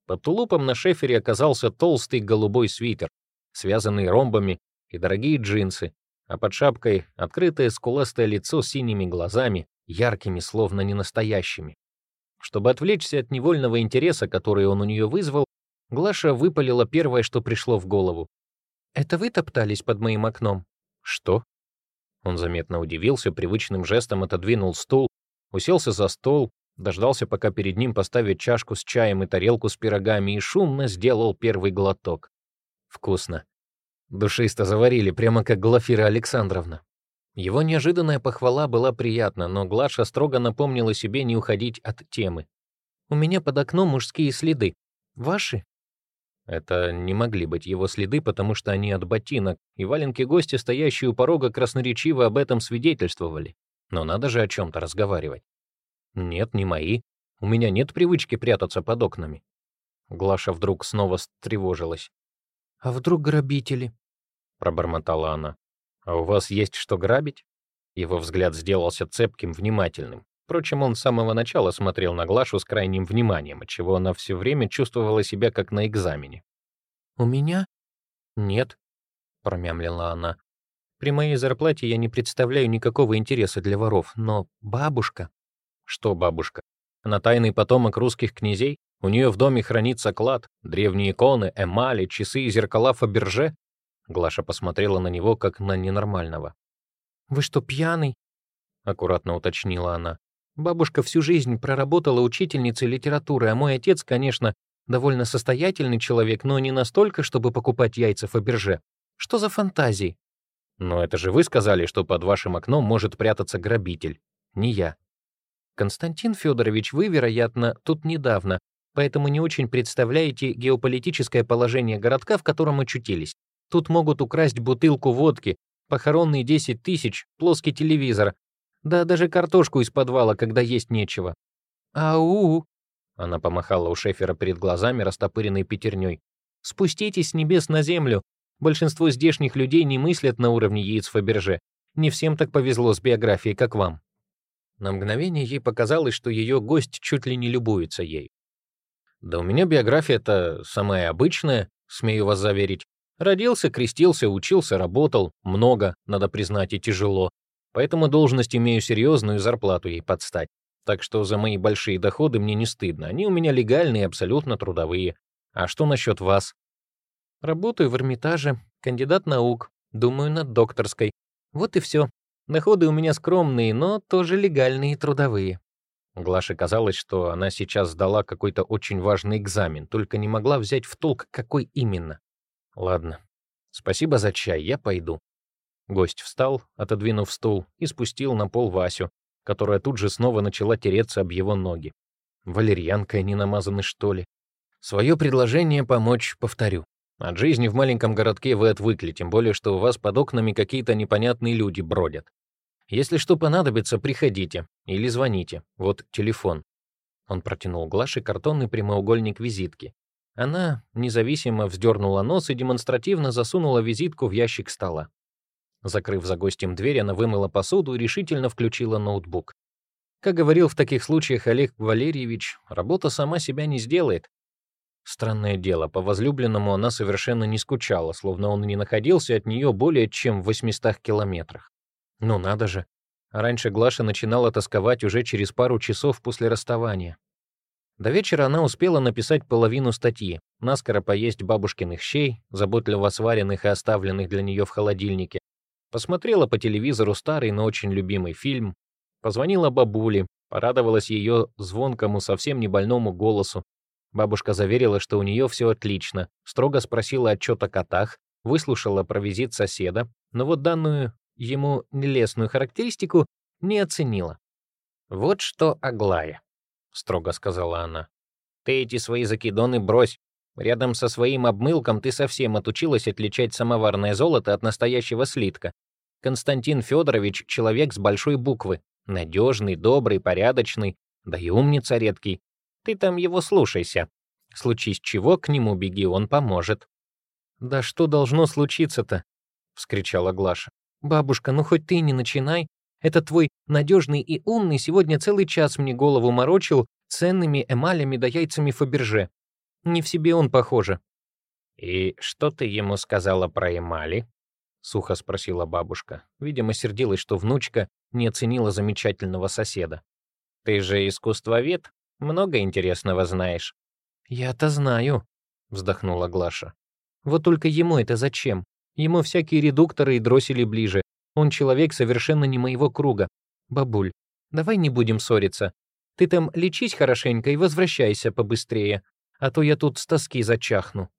B: Под тулупом на шефере оказался толстый голубой свитер, связанный ромбами, и дорогие джинсы, а под шапкой открытое скуластое лицо с синими глазами, яркими, словно ненастоящими. Чтобы отвлечься от невольного интереса, который он у нее вызвал, Глаша выпалила первое, что пришло в голову. «Это вы топтались под моим окном?» «Что?» Он заметно удивился, привычным жестом отодвинул стул, уселся за стол, дождался, пока перед ним поставят чашку с чаем и тарелку с пирогами, и шумно сделал первый глоток. Вкусно. Душисто заварили, прямо как Глафира Александровна. Его неожиданная похвала была приятна, но Глаша строго напомнила себе не уходить от темы. «У меня под окном мужские следы. Ваши?» Это не могли быть его следы, потому что они от ботинок, и валенки гости, стоящие у порога, красноречиво об этом свидетельствовали. Но надо же о чем-то разговаривать. Нет, не мои. У меня нет привычки прятаться под окнами. Глаша вдруг снова встревожилась. «А вдруг грабители?» — пробормотала она. «А у вас есть что грабить?» Его взгляд сделался цепким, внимательным. Впрочем, он с самого начала смотрел на Глашу с крайним вниманием, отчего она все время чувствовала себя как на экзамене. «У меня? Нет», — промямлила она. «При моей зарплате я не представляю никакого интереса для воров, но бабушка...» «Что бабушка? Она тайный потомок русских князей? У нее в доме хранится клад, древние иконы, эмали, часы и зеркала Фаберже?» Глаша посмотрела на него, как на ненормального. «Вы что, пьяный?» — аккуратно уточнила она. Бабушка всю жизнь проработала учительницей литературы, а мой отец, конечно, довольно состоятельный человек, но не настолько, чтобы покупать яйца Фаберже. Что за фантазии? Но это же вы сказали, что под вашим окном может прятаться грабитель. Не я. Константин Федорович, вы, вероятно, тут недавно, поэтому не очень представляете геополитическое положение городка, в котором очутились. Тут могут украсть бутылку водки, похоронные 10 тысяч, плоский телевизор, да даже картошку из подвала, когда есть нечего. «Ау!» — она помахала у Шефера перед глазами, растопыренной пятерней. «Спуститесь с небес на землю. Большинство здешних людей не мыслят на уровне яиц Фаберже. Не всем так повезло с биографией, как вам». На мгновение ей показалось, что ее гость чуть ли не любуется ей. «Да у меня биография-то самая обычная, смею вас заверить. Родился, крестился, учился, работал. Много, надо признать, и тяжело. Поэтому должность имею серьезную зарплату ей подстать. Так что за мои большие доходы мне не стыдно. Они у меня легальные, абсолютно трудовые. А что насчет вас? Работаю в Эрмитаже, кандидат наук, думаю над докторской. Вот и все. Доходы у меня скромные, но тоже легальные и трудовые. Глаше казалось, что она сейчас сдала какой-то очень важный экзамен, только не могла взять в толк, какой именно. Ладно. Спасибо за чай, я пойду. Гость встал, отодвинув стул, и спустил на пол Васю, которая тут же снова начала тереться об его ноги. Валерьянкой не намазаны, что ли? Свое предложение помочь повторю. От жизни в маленьком городке вы отвыкли, тем более, что у вас под окнами какие-то непонятные люди бродят. Если что понадобится, приходите или звоните. Вот телефон. Он протянул Глаше картонный прямоугольник визитки. Она независимо вздернула нос и демонстративно засунула визитку в ящик стола. Закрыв за гостем дверь, она вымыла посуду и решительно включила ноутбук. Как говорил в таких случаях Олег Валерьевич, работа сама себя не сделает. Странное дело, по возлюбленному она совершенно не скучала, словно он не находился от нее более чем в 800 километрах. Ну надо же. раньше Глаша начинала тосковать уже через пару часов после расставания. До вечера она успела написать половину статьи, наскоро поесть бабушкиных щей, заботливо сваренных и оставленных для нее в холодильнике, Посмотрела по телевизору старый, но очень любимый фильм. Позвонила бабуле, порадовалась ее звонкому, совсем не больному голосу. Бабушка заверила, что у нее все отлично, строго спросила отчет о котах, выслушала про визит соседа, но вот данную ему нелестную характеристику не оценила. «Вот что Аглая», — строго сказала она. «Ты эти свои закидоны брось. Рядом со своим обмылком ты совсем отучилась отличать самоварное золото от настоящего слитка. Константин Федорович — человек с большой буквы. Надежный, добрый, порядочный, да и умница редкий. Ты там его слушайся. Случись чего, к нему беги, он поможет. «Да что должно случиться-то?» — вскричала Глаша. «Бабушка, ну хоть ты не начинай. Это твой надежный и умный сегодня целый час мне голову морочил ценными эмалями да яйцами Фаберже. Не в себе он, похоже».
A: «И что ты ему сказала про эмали?» — сухо спросила бабушка. Видимо, сердилась, что внучка не оценила замечательного соседа. «Ты же искусствовед, много интересного знаешь».
B: «Я-то знаю», — вздохнула Глаша. «Вот только ему это зачем? Ему всякие редукторы и дроссели ближе. Он человек совершенно не моего круга. Бабуль, давай не будем ссориться. Ты там лечись хорошенько и возвращайся побыстрее, а то я тут с тоски зачахну».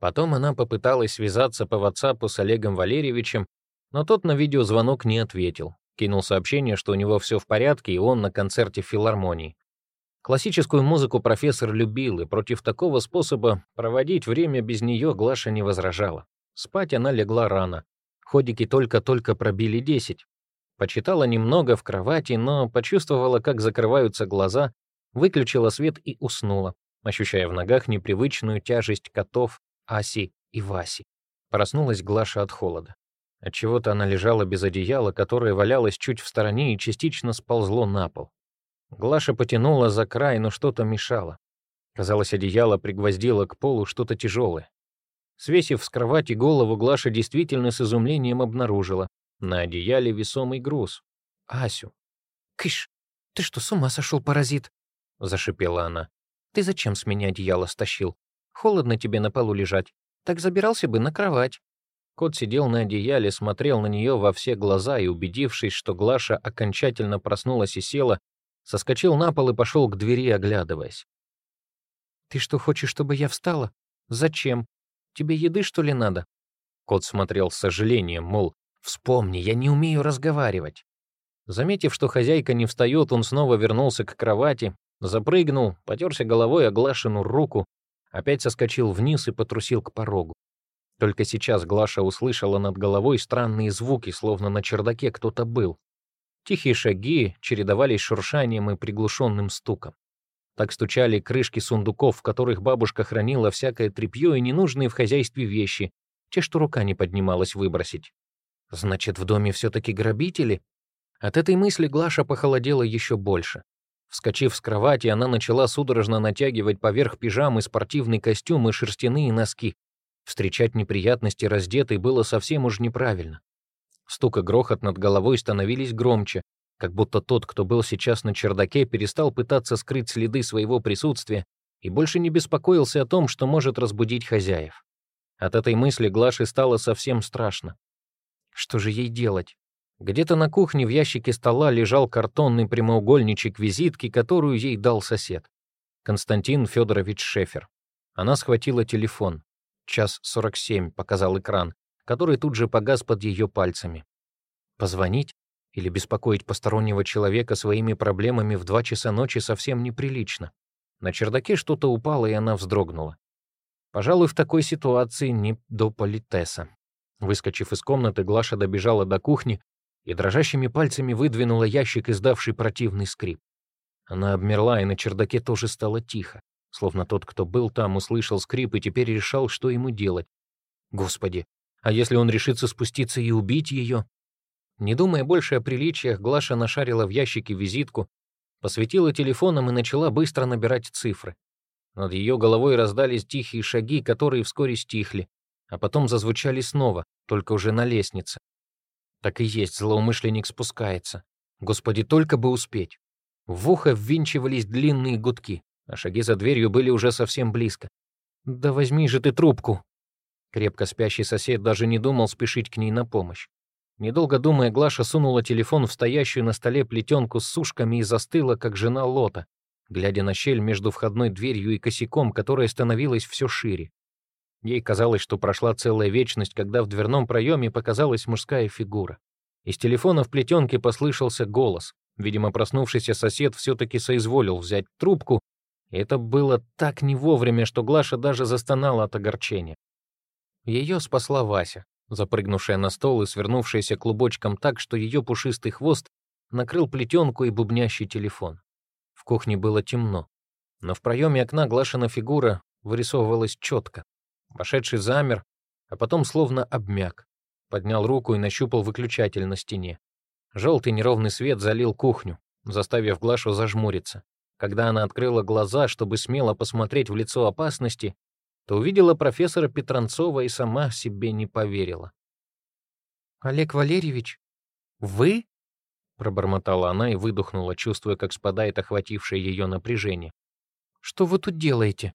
A: Потом она попыталась связаться по WhatsApp с Олегом Валерьевичем, но тот на видеозвонок не ответил. Кинул сообщение, что у него все в порядке, и он на концерте в филармонии. Классическую музыку профессор любил, и против такого способа проводить время без нее Глаша не возражала. Спать она легла рано. Ходики только-только пробили десять. Почитала немного в кровати, но почувствовала, как закрываются глаза, выключила свет и уснула, ощущая в ногах непривычную тяжесть котов Аси и Васи. Проснулась Глаша от холода. Отчего-то она лежала без одеяла, которое валялось чуть в стороне и частично сползло на пол. Глаша потянула за край, но что-то мешало. Казалось, одеяло пригвоздило к полу что-то тяжелое. Свесив с кровати голову, Глаша действительно с изумлением обнаружила. На одеяле весомый груз. Асю.
B: «Кыш, ты что, с ума сошел, паразит?» — зашипела она. «Ты зачем с меня одеяло стащил? Холодно тебе на полу лежать. Так забирался бы на кровать».
A: Кот сидел на одеяле, смотрел на нее во все глаза и, убедившись, что Глаша окончательно проснулась и села, соскочил на пол и пошел к двери, оглядываясь.
B: «Ты что, хочешь, чтобы я встала? Зачем? Тебе еды, что ли, надо?»
A: Кот смотрел с сожалением, мол, «Вспомни, я не умею разговаривать». Заметив, что хозяйка не встает, он снова вернулся к кровати, запрыгнул, потерся головой о Глашину руку, опять соскочил вниз и потрусил к порогу. Только сейчас Глаша услышала над головой странные звуки, словно на чердаке кто-то был. Тихие шаги чередовались шуршанием и приглушенным стуком. Так стучали крышки сундуков, в которых бабушка хранила всякое тряпье и ненужные в хозяйстве вещи, те, что рука не поднималась выбросить. Значит, в доме все-таки грабители? От этой мысли Глаша похолодела еще больше. Вскочив с кровати, она начала судорожно натягивать поверх пижамы спортивный костюм и шерстяные носки. Встречать неприятности раздетой было совсем уж неправильно. Стук и грохот над головой становились громче, как будто тот, кто был сейчас на чердаке, перестал пытаться скрыть следы своего присутствия и больше не беспокоился о том, что может разбудить хозяев. От этой мысли Глаше стало совсем страшно. Что же ей делать? Где-то на кухне в ящике стола лежал картонный прямоугольничек визитки, которую ей дал сосед. Константин Федорович Шефер. Она схватила телефон. Час сорок семь показал экран, который тут же погас под ее пальцами. Позвонить или беспокоить постороннего человека своими проблемами в два часа ночи совсем неприлично. На чердаке что-то упало, и она вздрогнула. Пожалуй, в такой ситуации не до политеса. Выскочив из комнаты, Глаша добежала до кухни и дрожащими пальцами выдвинула ящик, издавший противный скрип. Она обмерла, и на чердаке тоже стало тихо. Словно тот, кто был там, услышал скрип и теперь решал, что ему делать. Господи, а если он решится спуститься и убить ее? Не думая больше о приличиях, Глаша нашарила в ящике визитку, посветила телефоном и начала быстро набирать цифры. Над ее головой раздались тихие шаги, которые вскоре стихли, а потом зазвучали снова, только уже на лестнице. Так и есть, злоумышленник спускается. Господи, только бы успеть. В ухо ввинчивались длинные гудки а шаги за дверью были уже совсем близко. «Да возьми же ты трубку!» Крепко спящий сосед даже не думал спешить к ней на помощь. Недолго думая, Глаша сунула телефон в стоящую на столе плетенку с сушками и застыла, как жена Лота, глядя на щель между входной дверью и косяком, которая становилась все шире. Ей казалось, что прошла целая вечность, когда в дверном проеме показалась мужская фигура. Из телефона в плетенке послышался голос. Видимо, проснувшийся сосед все-таки соизволил взять трубку это было так не вовремя, что Глаша даже застонала от огорчения. Ее спасла Вася, запрыгнувшая на стол и свернувшаяся клубочком так, что ее пушистый хвост накрыл плетенку и бубнящий телефон. В кухне было темно, но в проеме окна Глашина фигура вырисовывалась четко. Вошедший замер,
B: а потом словно обмяк. Поднял руку и нащупал выключатель на стене. Желтый неровный свет залил кухню, заставив Глашу зажмуриться. Когда она открыла глаза, чтобы смело посмотреть в лицо опасности, то увидела профессора Петранцова и сама себе не поверила. «Олег Валерьевич, вы?» — пробормотала она и выдохнула, чувствуя, как спадает охватившее ее напряжение. «Что вы тут делаете?»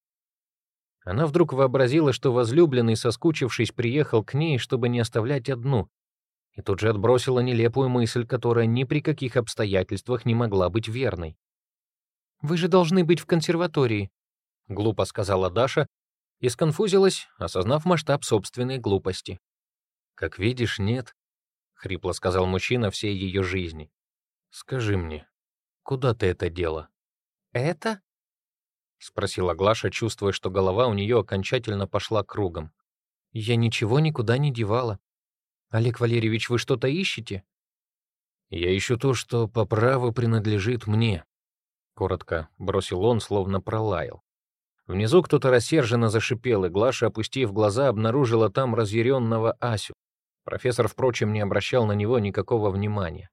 B: Она вдруг вообразила, что возлюбленный, соскучившись, приехал к ней, чтобы не оставлять одну, и тут же отбросила нелепую мысль, которая ни при каких обстоятельствах не могла быть верной. «Вы же должны быть в консерватории», — глупо сказала Даша и сконфузилась, осознав масштаб собственной глупости. «Как видишь, нет», — хрипло сказал мужчина всей ее жизни. «Скажи мне, куда ты это дело?» «Это?» — спросила Глаша, чувствуя, что голова у нее окончательно пошла кругом. «Я ничего никуда не девала. Олег Валерьевич, вы что-то ищете?» «Я ищу то, что по праву принадлежит мне», — коротко бросил он, словно пролаял. Внизу кто-то рассерженно зашипел, и Глаша, опустив глаза, обнаружила там разъяренного Асю. Профессор, впрочем, не обращал на него никакого внимания.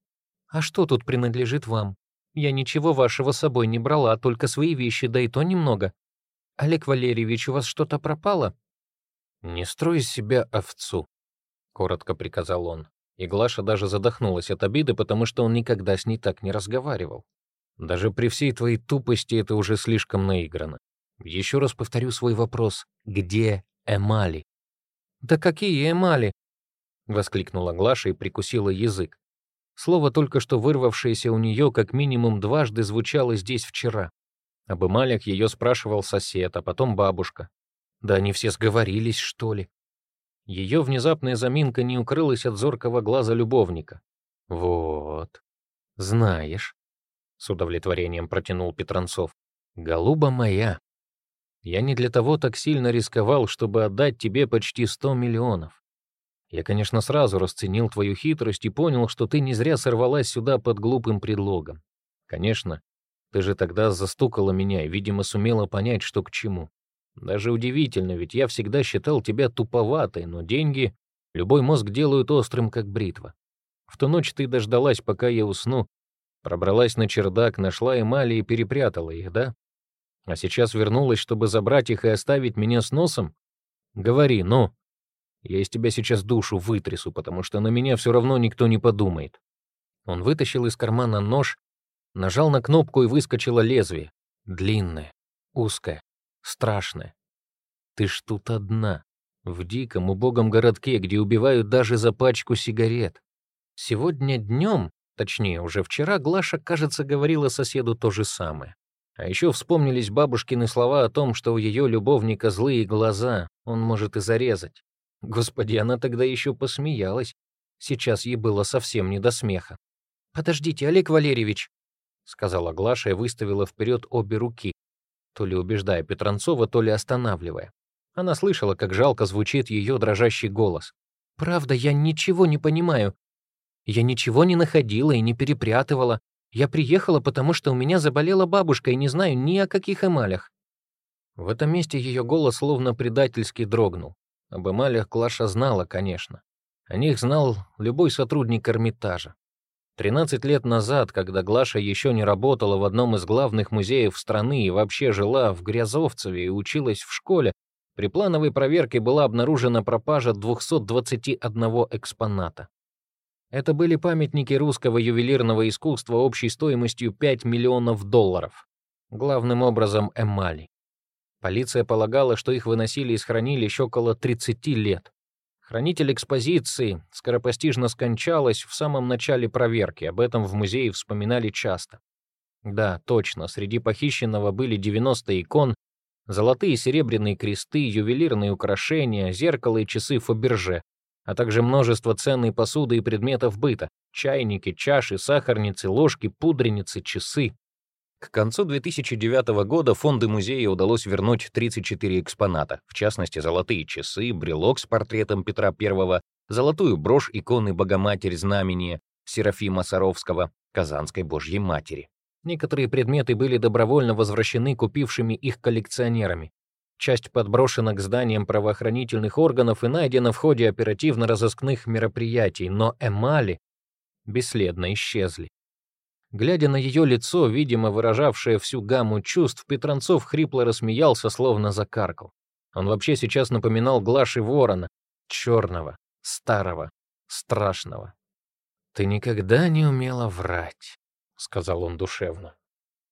B: «А что тут принадлежит вам? Я ничего вашего с собой не брала, только свои вещи, да и то немного. Олег Валерьевич, у вас что-то пропало?» «Не строй из себя овцу», — коротко приказал он. И Глаша даже задохнулась от обиды, потому что он никогда с ней так не разговаривал. Даже при всей твоей тупости это уже слишком наиграно. Еще раз повторю свой вопрос. Где эмали? «Да какие эмали?» — воскликнула Глаша и прикусила язык. Слово, только что вырвавшееся у нее, как минимум дважды звучало здесь вчера. Об эмалях ее спрашивал сосед, а потом бабушка. Да они все сговорились, что ли? Ее внезапная заминка не укрылась от зоркого глаза любовника. «Вот, знаешь, с удовлетворением протянул Петранцов. «Голуба моя, я не для того так сильно рисковал, чтобы отдать тебе почти сто миллионов. Я, конечно, сразу расценил твою хитрость и понял, что ты не зря сорвалась сюда под глупым предлогом. Конечно, ты же тогда застукала меня и, видимо, сумела понять, что к чему. Даже удивительно, ведь я всегда считал тебя туповатой, но деньги любой мозг делают острым, как бритва. В ту ночь ты дождалась, пока я усну, Пробралась на чердак, нашла эмали и перепрятала их, да? А сейчас вернулась, чтобы забрать их и оставить меня с носом? Говори, ну. Я из тебя сейчас душу вытрясу, потому что на меня все равно никто не подумает. Он вытащил из кармана нож, нажал на кнопку и выскочило лезвие. Длинное, узкое, страшное. Ты ж тут одна, в диком убогом городке, где убивают даже за пачку сигарет. Сегодня днем Точнее, уже вчера Глаша, кажется, говорила соседу то же самое. А еще вспомнились бабушкины слова о том, что у ее любовника злые глаза, он может и зарезать. Господи, она тогда еще посмеялась. Сейчас ей было совсем не до смеха. «Подождите, Олег Валерьевич», — сказала Глаша и выставила вперед обе руки, то ли убеждая Петранцова, то ли останавливая. Она слышала, как жалко звучит ее дрожащий голос. «Правда, я ничего не понимаю. Я ничего не находила и не перепрятывала. Я приехала, потому что у меня заболела бабушка и не знаю ни о каких эмалях». В этом месте ее голос словно предательски дрогнул. Об эмалях Клаша знала, конечно. О них знал любой сотрудник Эрмитажа. 13 лет назад, когда Глаша еще не работала в одном из главных музеев страны и вообще жила в Грязовцеве и училась в школе, при плановой проверке была обнаружена пропажа 221 экспоната. Это были памятники русского ювелирного искусства общей стоимостью 5 миллионов долларов. Главным образом эмали. Полиция полагала, что их выносили из хранилищ около 30 лет. Хранитель экспозиции скоропостижно скончалась в самом начале проверки, об этом в музее вспоминали часто. Да, точно, среди похищенного были 90 икон, золотые и серебряные кресты, ювелирные украшения, зеркало и часы Фаберже, а также множество ценной посуды и предметов быта — чайники, чаши, сахарницы, ложки, пудреницы, часы. К концу 2009 года фонды музея удалось вернуть 34 экспоната, в частности, золотые часы, брелок с портретом Петра I, золотую брошь иконы Богоматерь Знамения Серафима Саровского, Казанской Божьей Матери. Некоторые предметы были добровольно возвращены купившими их коллекционерами. Часть подброшена к зданиям правоохранительных органов и найдена в ходе оперативно-розыскных мероприятий, но эмали бесследно исчезли. Глядя на ее лицо, видимо, выражавшее всю гамму чувств, Петранцов хрипло рассмеялся, словно закаркал. Он вообще сейчас напоминал Глаши Ворона, черного, старого, страшного. «Ты никогда не умела врать», — сказал он душевно.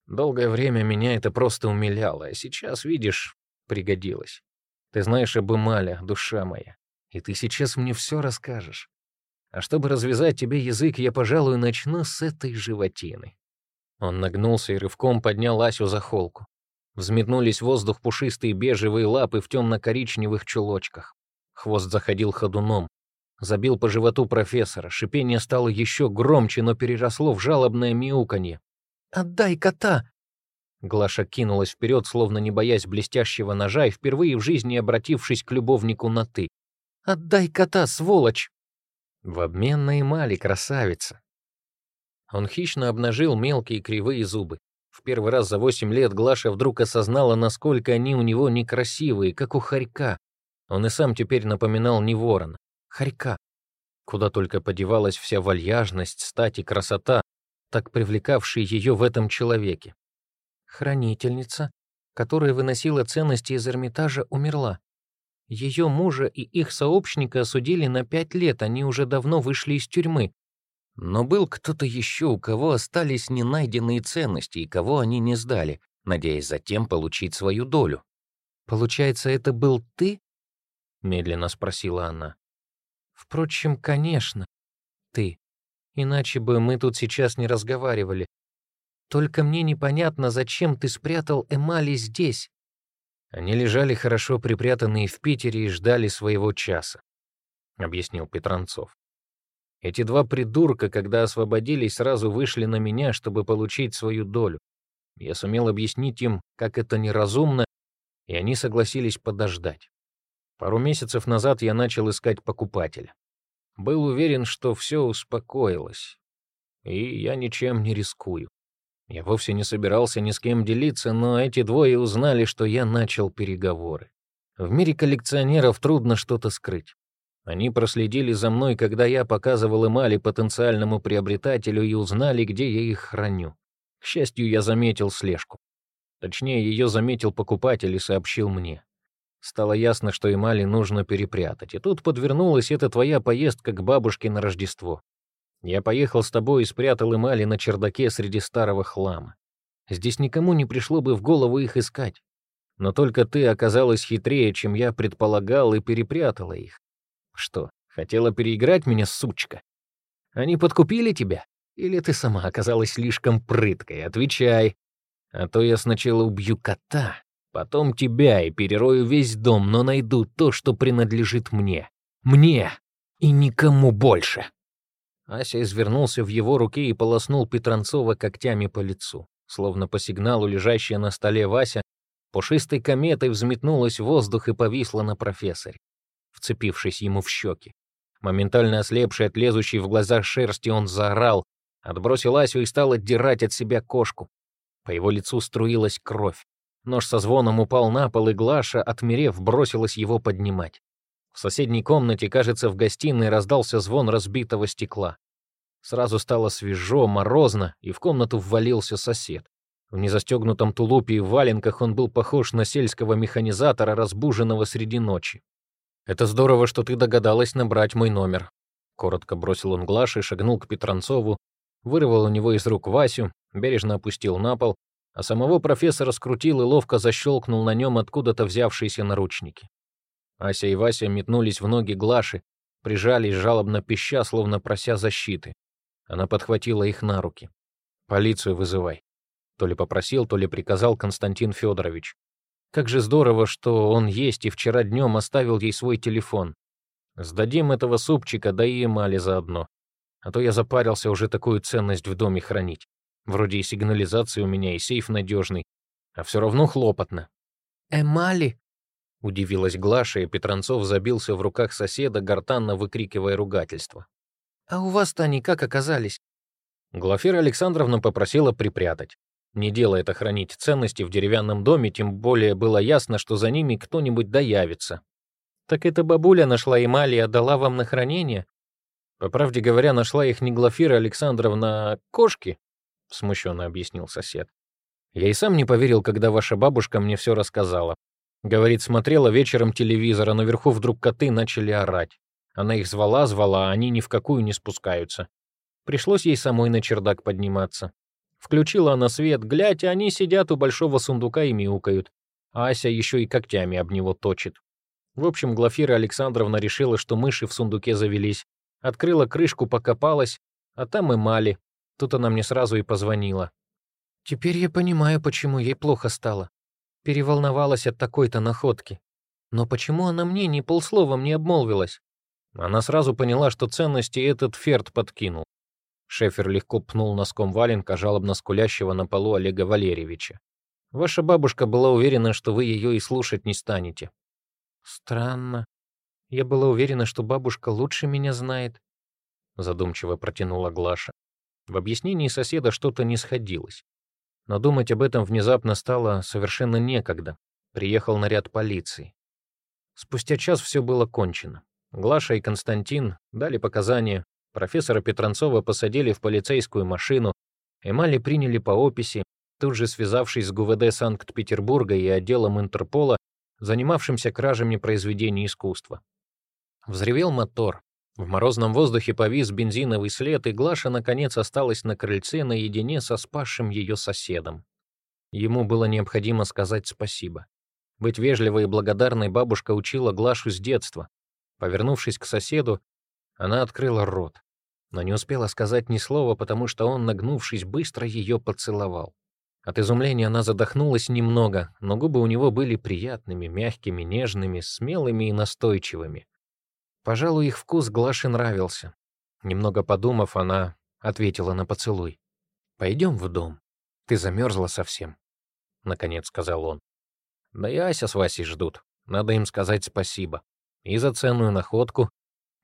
B: «Долгое время меня это просто умиляло, а сейчас, видишь, пригодилось. Ты знаешь об Эмале, душа моя, и ты сейчас мне все расскажешь. А чтобы развязать тебе язык, я, пожалуй, начну с этой животины». Он нагнулся и рывком поднял Асю за холку. Взметнулись в воздух пушистые бежевые лапы в темно-коричневых чулочках. Хвост заходил ходуном. Забил по животу профессора. Шипение стало еще громче, но переросло в жалобное мяуканье. «Отдай кота!» Глаша кинулась вперед, словно не боясь блестящего ножа, и впервые в жизни обратившись к любовнику на «ты». «Отдай кота, сволочь!» В обмен на эмали, красавица. Он хищно обнажил мелкие кривые зубы. В первый раз за восемь лет Глаша вдруг осознала, насколько они у него некрасивые, как у хорька. Он и сам теперь напоминал не ворона, хорька. Куда только подевалась вся вальяжность, стать и красота, так привлекавшие ее в этом человеке. Хранительница, которая выносила ценности из Эрмитажа, умерла. Ее мужа и их сообщника осудили на пять лет, они уже давно вышли из тюрьмы. Но был кто-то еще, у кого остались ненайденные ценности и кого они не сдали, надеясь затем получить свою долю. «Получается, это был ты?» — медленно спросила она. «Впрочем, конечно, ты. Иначе бы мы тут сейчас не разговаривали. Только мне непонятно, зачем ты спрятал эмали здесь?» Они лежали хорошо припрятанные в Питере и ждали своего часа, — объяснил Петранцов. Эти два придурка, когда освободились, сразу вышли на меня, чтобы получить свою долю. Я сумел объяснить им, как это неразумно, и они согласились подождать. Пару месяцев назад я начал искать покупателя. Был уверен, что все успокоилось, и я ничем не рискую. Я вовсе не собирался ни с кем делиться, но эти двое узнали, что я начал переговоры. В мире коллекционеров трудно что-то скрыть. Они проследили за мной, когда я показывал эмали потенциальному приобретателю и узнали, где я их храню. К счастью, я заметил слежку. Точнее, ее заметил покупатель и сообщил мне. Стало ясно, что эмали нужно перепрятать, и тут подвернулась эта твоя поездка к бабушке на Рождество. Я поехал с тобой и спрятал эмали на чердаке среди старого хлама. Здесь никому не пришло бы в голову их искать. Но только ты оказалась хитрее, чем я предполагал, и перепрятала их. Что, хотела переиграть меня, сучка? Они подкупили тебя? Или ты сама оказалась слишком прыткой? Отвечай. А то я сначала убью кота, потом тебя и перерою весь дом, но найду то, что принадлежит мне. Мне и никому больше. Ася извернулся в его руке и полоснул Петранцова когтями по лицу. Словно по сигналу лежащая на столе Вася, пушистой кометой взметнулась в воздух и повисла на профессоре, вцепившись ему в щеки. Моментально ослепший от лезущей в глаза шерсти, он заорал, отбросил Асю и стал отдирать от себя кошку. По его лицу струилась кровь. Нож со звоном упал на пол, и Глаша, отмерев, бросилась его поднимать. В соседней комнате, кажется, в гостиной раздался звон разбитого стекла. Сразу стало свежо, морозно, и в комнату ввалился сосед. В незастегнутом тулупе и валенках он был похож на сельского механизатора, разбуженного среди ночи. «Это здорово, что ты догадалась набрать мой номер», — коротко бросил он Глаше, шагнул к Петранцову, вырвал у него из рук Васю, бережно опустил на пол, а самого профессора скрутил и ловко защелкнул на нем откуда-то взявшиеся наручники. Ася и Вася метнулись в ноги Глаши, прижались жалобно пища, словно прося защиты. Она подхватила их на руки. «Полицию вызывай». То ли попросил, то ли приказал Константин Федорович. Как же здорово, что он есть и вчера днем оставил ей свой телефон. Сдадим этого супчика, да и эмали заодно. А то я запарился уже такую ценность в доме хранить. Вроде и сигнализации у меня, и сейф надежный. А все равно хлопотно. «Эмали?» Удивилась Глаша, и Петранцов забился в руках соседа, гортанно выкрикивая ругательство. «А у вас-то они как оказались?» Глафира Александровна попросила припрятать.
A: Не дело это хранить ценности в деревянном доме, тем более было ясно, что за ними кто-нибудь доявится.
B: Так эта бабуля нашла эмали и отдала вам на хранение?
A: По правде говоря, нашла их не Глафира Александровна, а кошки, смущенно объяснил сосед. Я и сам не поверил, когда ваша бабушка мне все рассказала. Говорит, смотрела вечером телевизор, а наверху вдруг коты начали орать. Она их звала, звала, а они ни в какую не спускаются. Пришлось ей самой на чердак подниматься. Включила она свет, глядь, они сидят у большого сундука и мяукают. А Ася еще и когтями об него точит. В общем, Глафира Александровна решила, что мыши в сундуке завелись. Открыла крышку, покопалась, а там и мали. Тут она мне сразу и позвонила.
B: Теперь я понимаю, почему ей плохо стало. Переволновалась от такой-то находки. Но почему она мне ни полсловом не обмолвилась?
A: Она сразу поняла, что ценности этот ферт подкинул. Шефер легко пнул носком валенка жалобно скулящего на полу Олега Валерьевича. «Ваша бабушка была уверена, что вы ее и слушать не станете».
B: «Странно. Я была уверена, что бабушка лучше меня знает», — задумчиво протянула Глаша.
A: В объяснении соседа что-то не сходилось. Но думать об этом внезапно стало совершенно некогда. Приехал наряд полиции. Спустя час все было кончено. Глаша и Константин дали показания, Профессора Петранцова посадили в полицейскую машину, Эмали приняли по описи, тут же связавшись с ГУВД Санкт-Петербурга и отделом Интерпола, занимавшимся кражами произведений искусства. Взревел мотор. В морозном воздухе повис бензиновый след, и Глаша, наконец, осталась на крыльце наедине со спасшим ее соседом. Ему было необходимо сказать спасибо. Быть вежливой и благодарной бабушка учила Глашу с детства. Повернувшись к соседу, она открыла рот но не успела сказать ни слова, потому что он, нагнувшись, быстро ее поцеловал. От изумления она задохнулась немного, но губы у него были приятными, мягкими, нежными, смелыми и настойчивыми. Пожалуй, их вкус Глаше нравился. Немного подумав, она ответила на поцелуй. «Пойдем в дом. Ты замерзла совсем», — наконец сказал он. «Да и Ася с Васей ждут. Надо им сказать спасибо. И за ценную находку,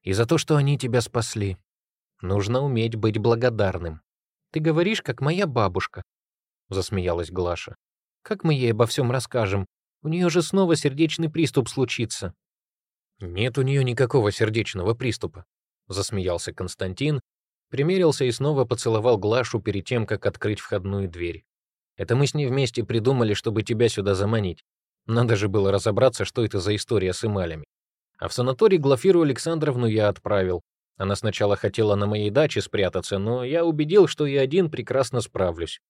A: и за то, что они тебя спасли. Нужно уметь быть благодарным.
B: Ты говоришь, как моя бабушка, засмеялась Глаша. Как мы ей обо всем расскажем? У нее же снова сердечный приступ случится.
A: Нет у нее никакого сердечного приступа, засмеялся Константин, примерился и снова поцеловал Глашу перед тем, как открыть входную дверь. Это мы с ней вместе придумали, чтобы тебя сюда заманить. Надо же было разобраться, что это за история с эмалями. А в санаторий Глафиру Александровну я отправил. Она сначала хотела на моей даче спрятаться, но я убедил, что я один прекрасно справлюсь.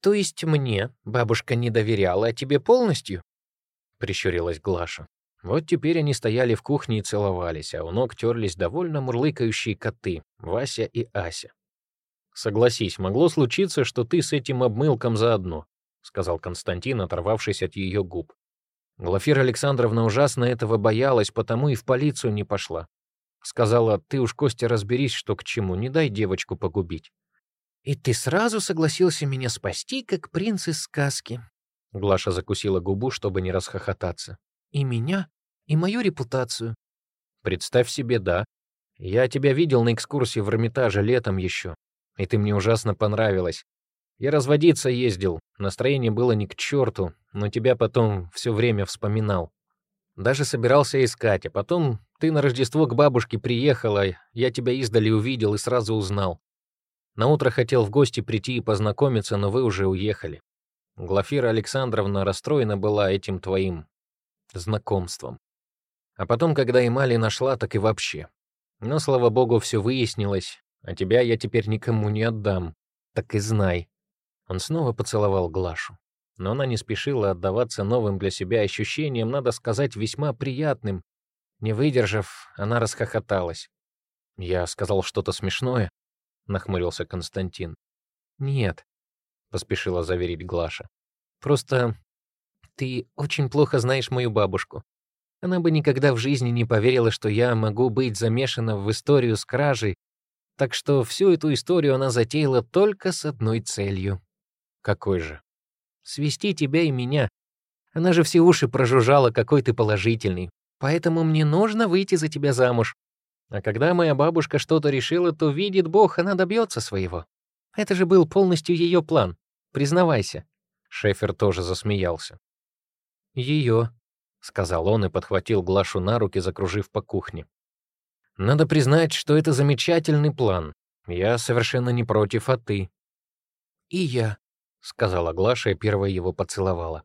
B: «То есть мне бабушка не доверяла, а тебе полностью?» — прищурилась Глаша.
A: Вот теперь они стояли в кухне и целовались, а у ног терлись довольно мурлыкающие коты, Вася и Ася. «Согласись, могло случиться, что ты с этим обмылком заодно», — сказал Константин, оторвавшись от ее губ. Глафира Александровна ужасно этого боялась, потому и в полицию не пошла. Сказала, ты уж, Костя, разберись, что к чему, не дай девочку погубить.
B: «И ты сразу согласился меня спасти, как принц из сказки?»
A: Глаша закусила губу, чтобы не расхохотаться.
B: «И меня, и мою репутацию».
A: «Представь себе, да. Я тебя видел на экскурсии в Эрмитаже летом еще, и ты мне ужасно понравилась. Я разводиться ездил, настроение было ни к черту, но тебя потом все время вспоминал. Даже собирался искать, а потом ты на Рождество к бабушке приехала, я тебя издали увидел и сразу узнал. На утро хотел в гости прийти и познакомиться, но вы уже уехали. Глафира Александровна расстроена была этим твоим знакомством. А потом, когда Эмали нашла, так и вообще. Но, слава богу, все выяснилось, а тебя я теперь никому не отдам. Так и знай. Он снова поцеловал Глашу но она не спешила отдаваться новым для себя ощущениям, надо сказать, весьма приятным. Не выдержав, она расхохоталась. «Я сказал что-то смешное?» — нахмурился Константин.
B: «Нет», — поспешила заверить Глаша. «Просто ты очень плохо знаешь мою бабушку. Она бы никогда в жизни не поверила, что я могу быть замешана в историю с кражей, так что всю эту историю она затеяла только с одной целью».
A: «Какой же?»
B: свести тебя и меня. Она же все уши прожужжала, какой ты положительный. Поэтому мне нужно выйти за тебя замуж. А когда моя бабушка что-то решила, то видит Бог, она добьется своего. Это же был полностью ее план. Признавайся». Шефер тоже засмеялся. «Ее», — сказал он и подхватил Глашу на руки, закружив по кухне. «Надо признать, что это замечательный план. Я совершенно не против, а ты?» «И я», — сказала Глаша и первая его поцеловала.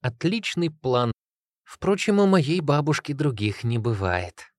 B: «Отличный план. Впрочем, у моей бабушки других не бывает».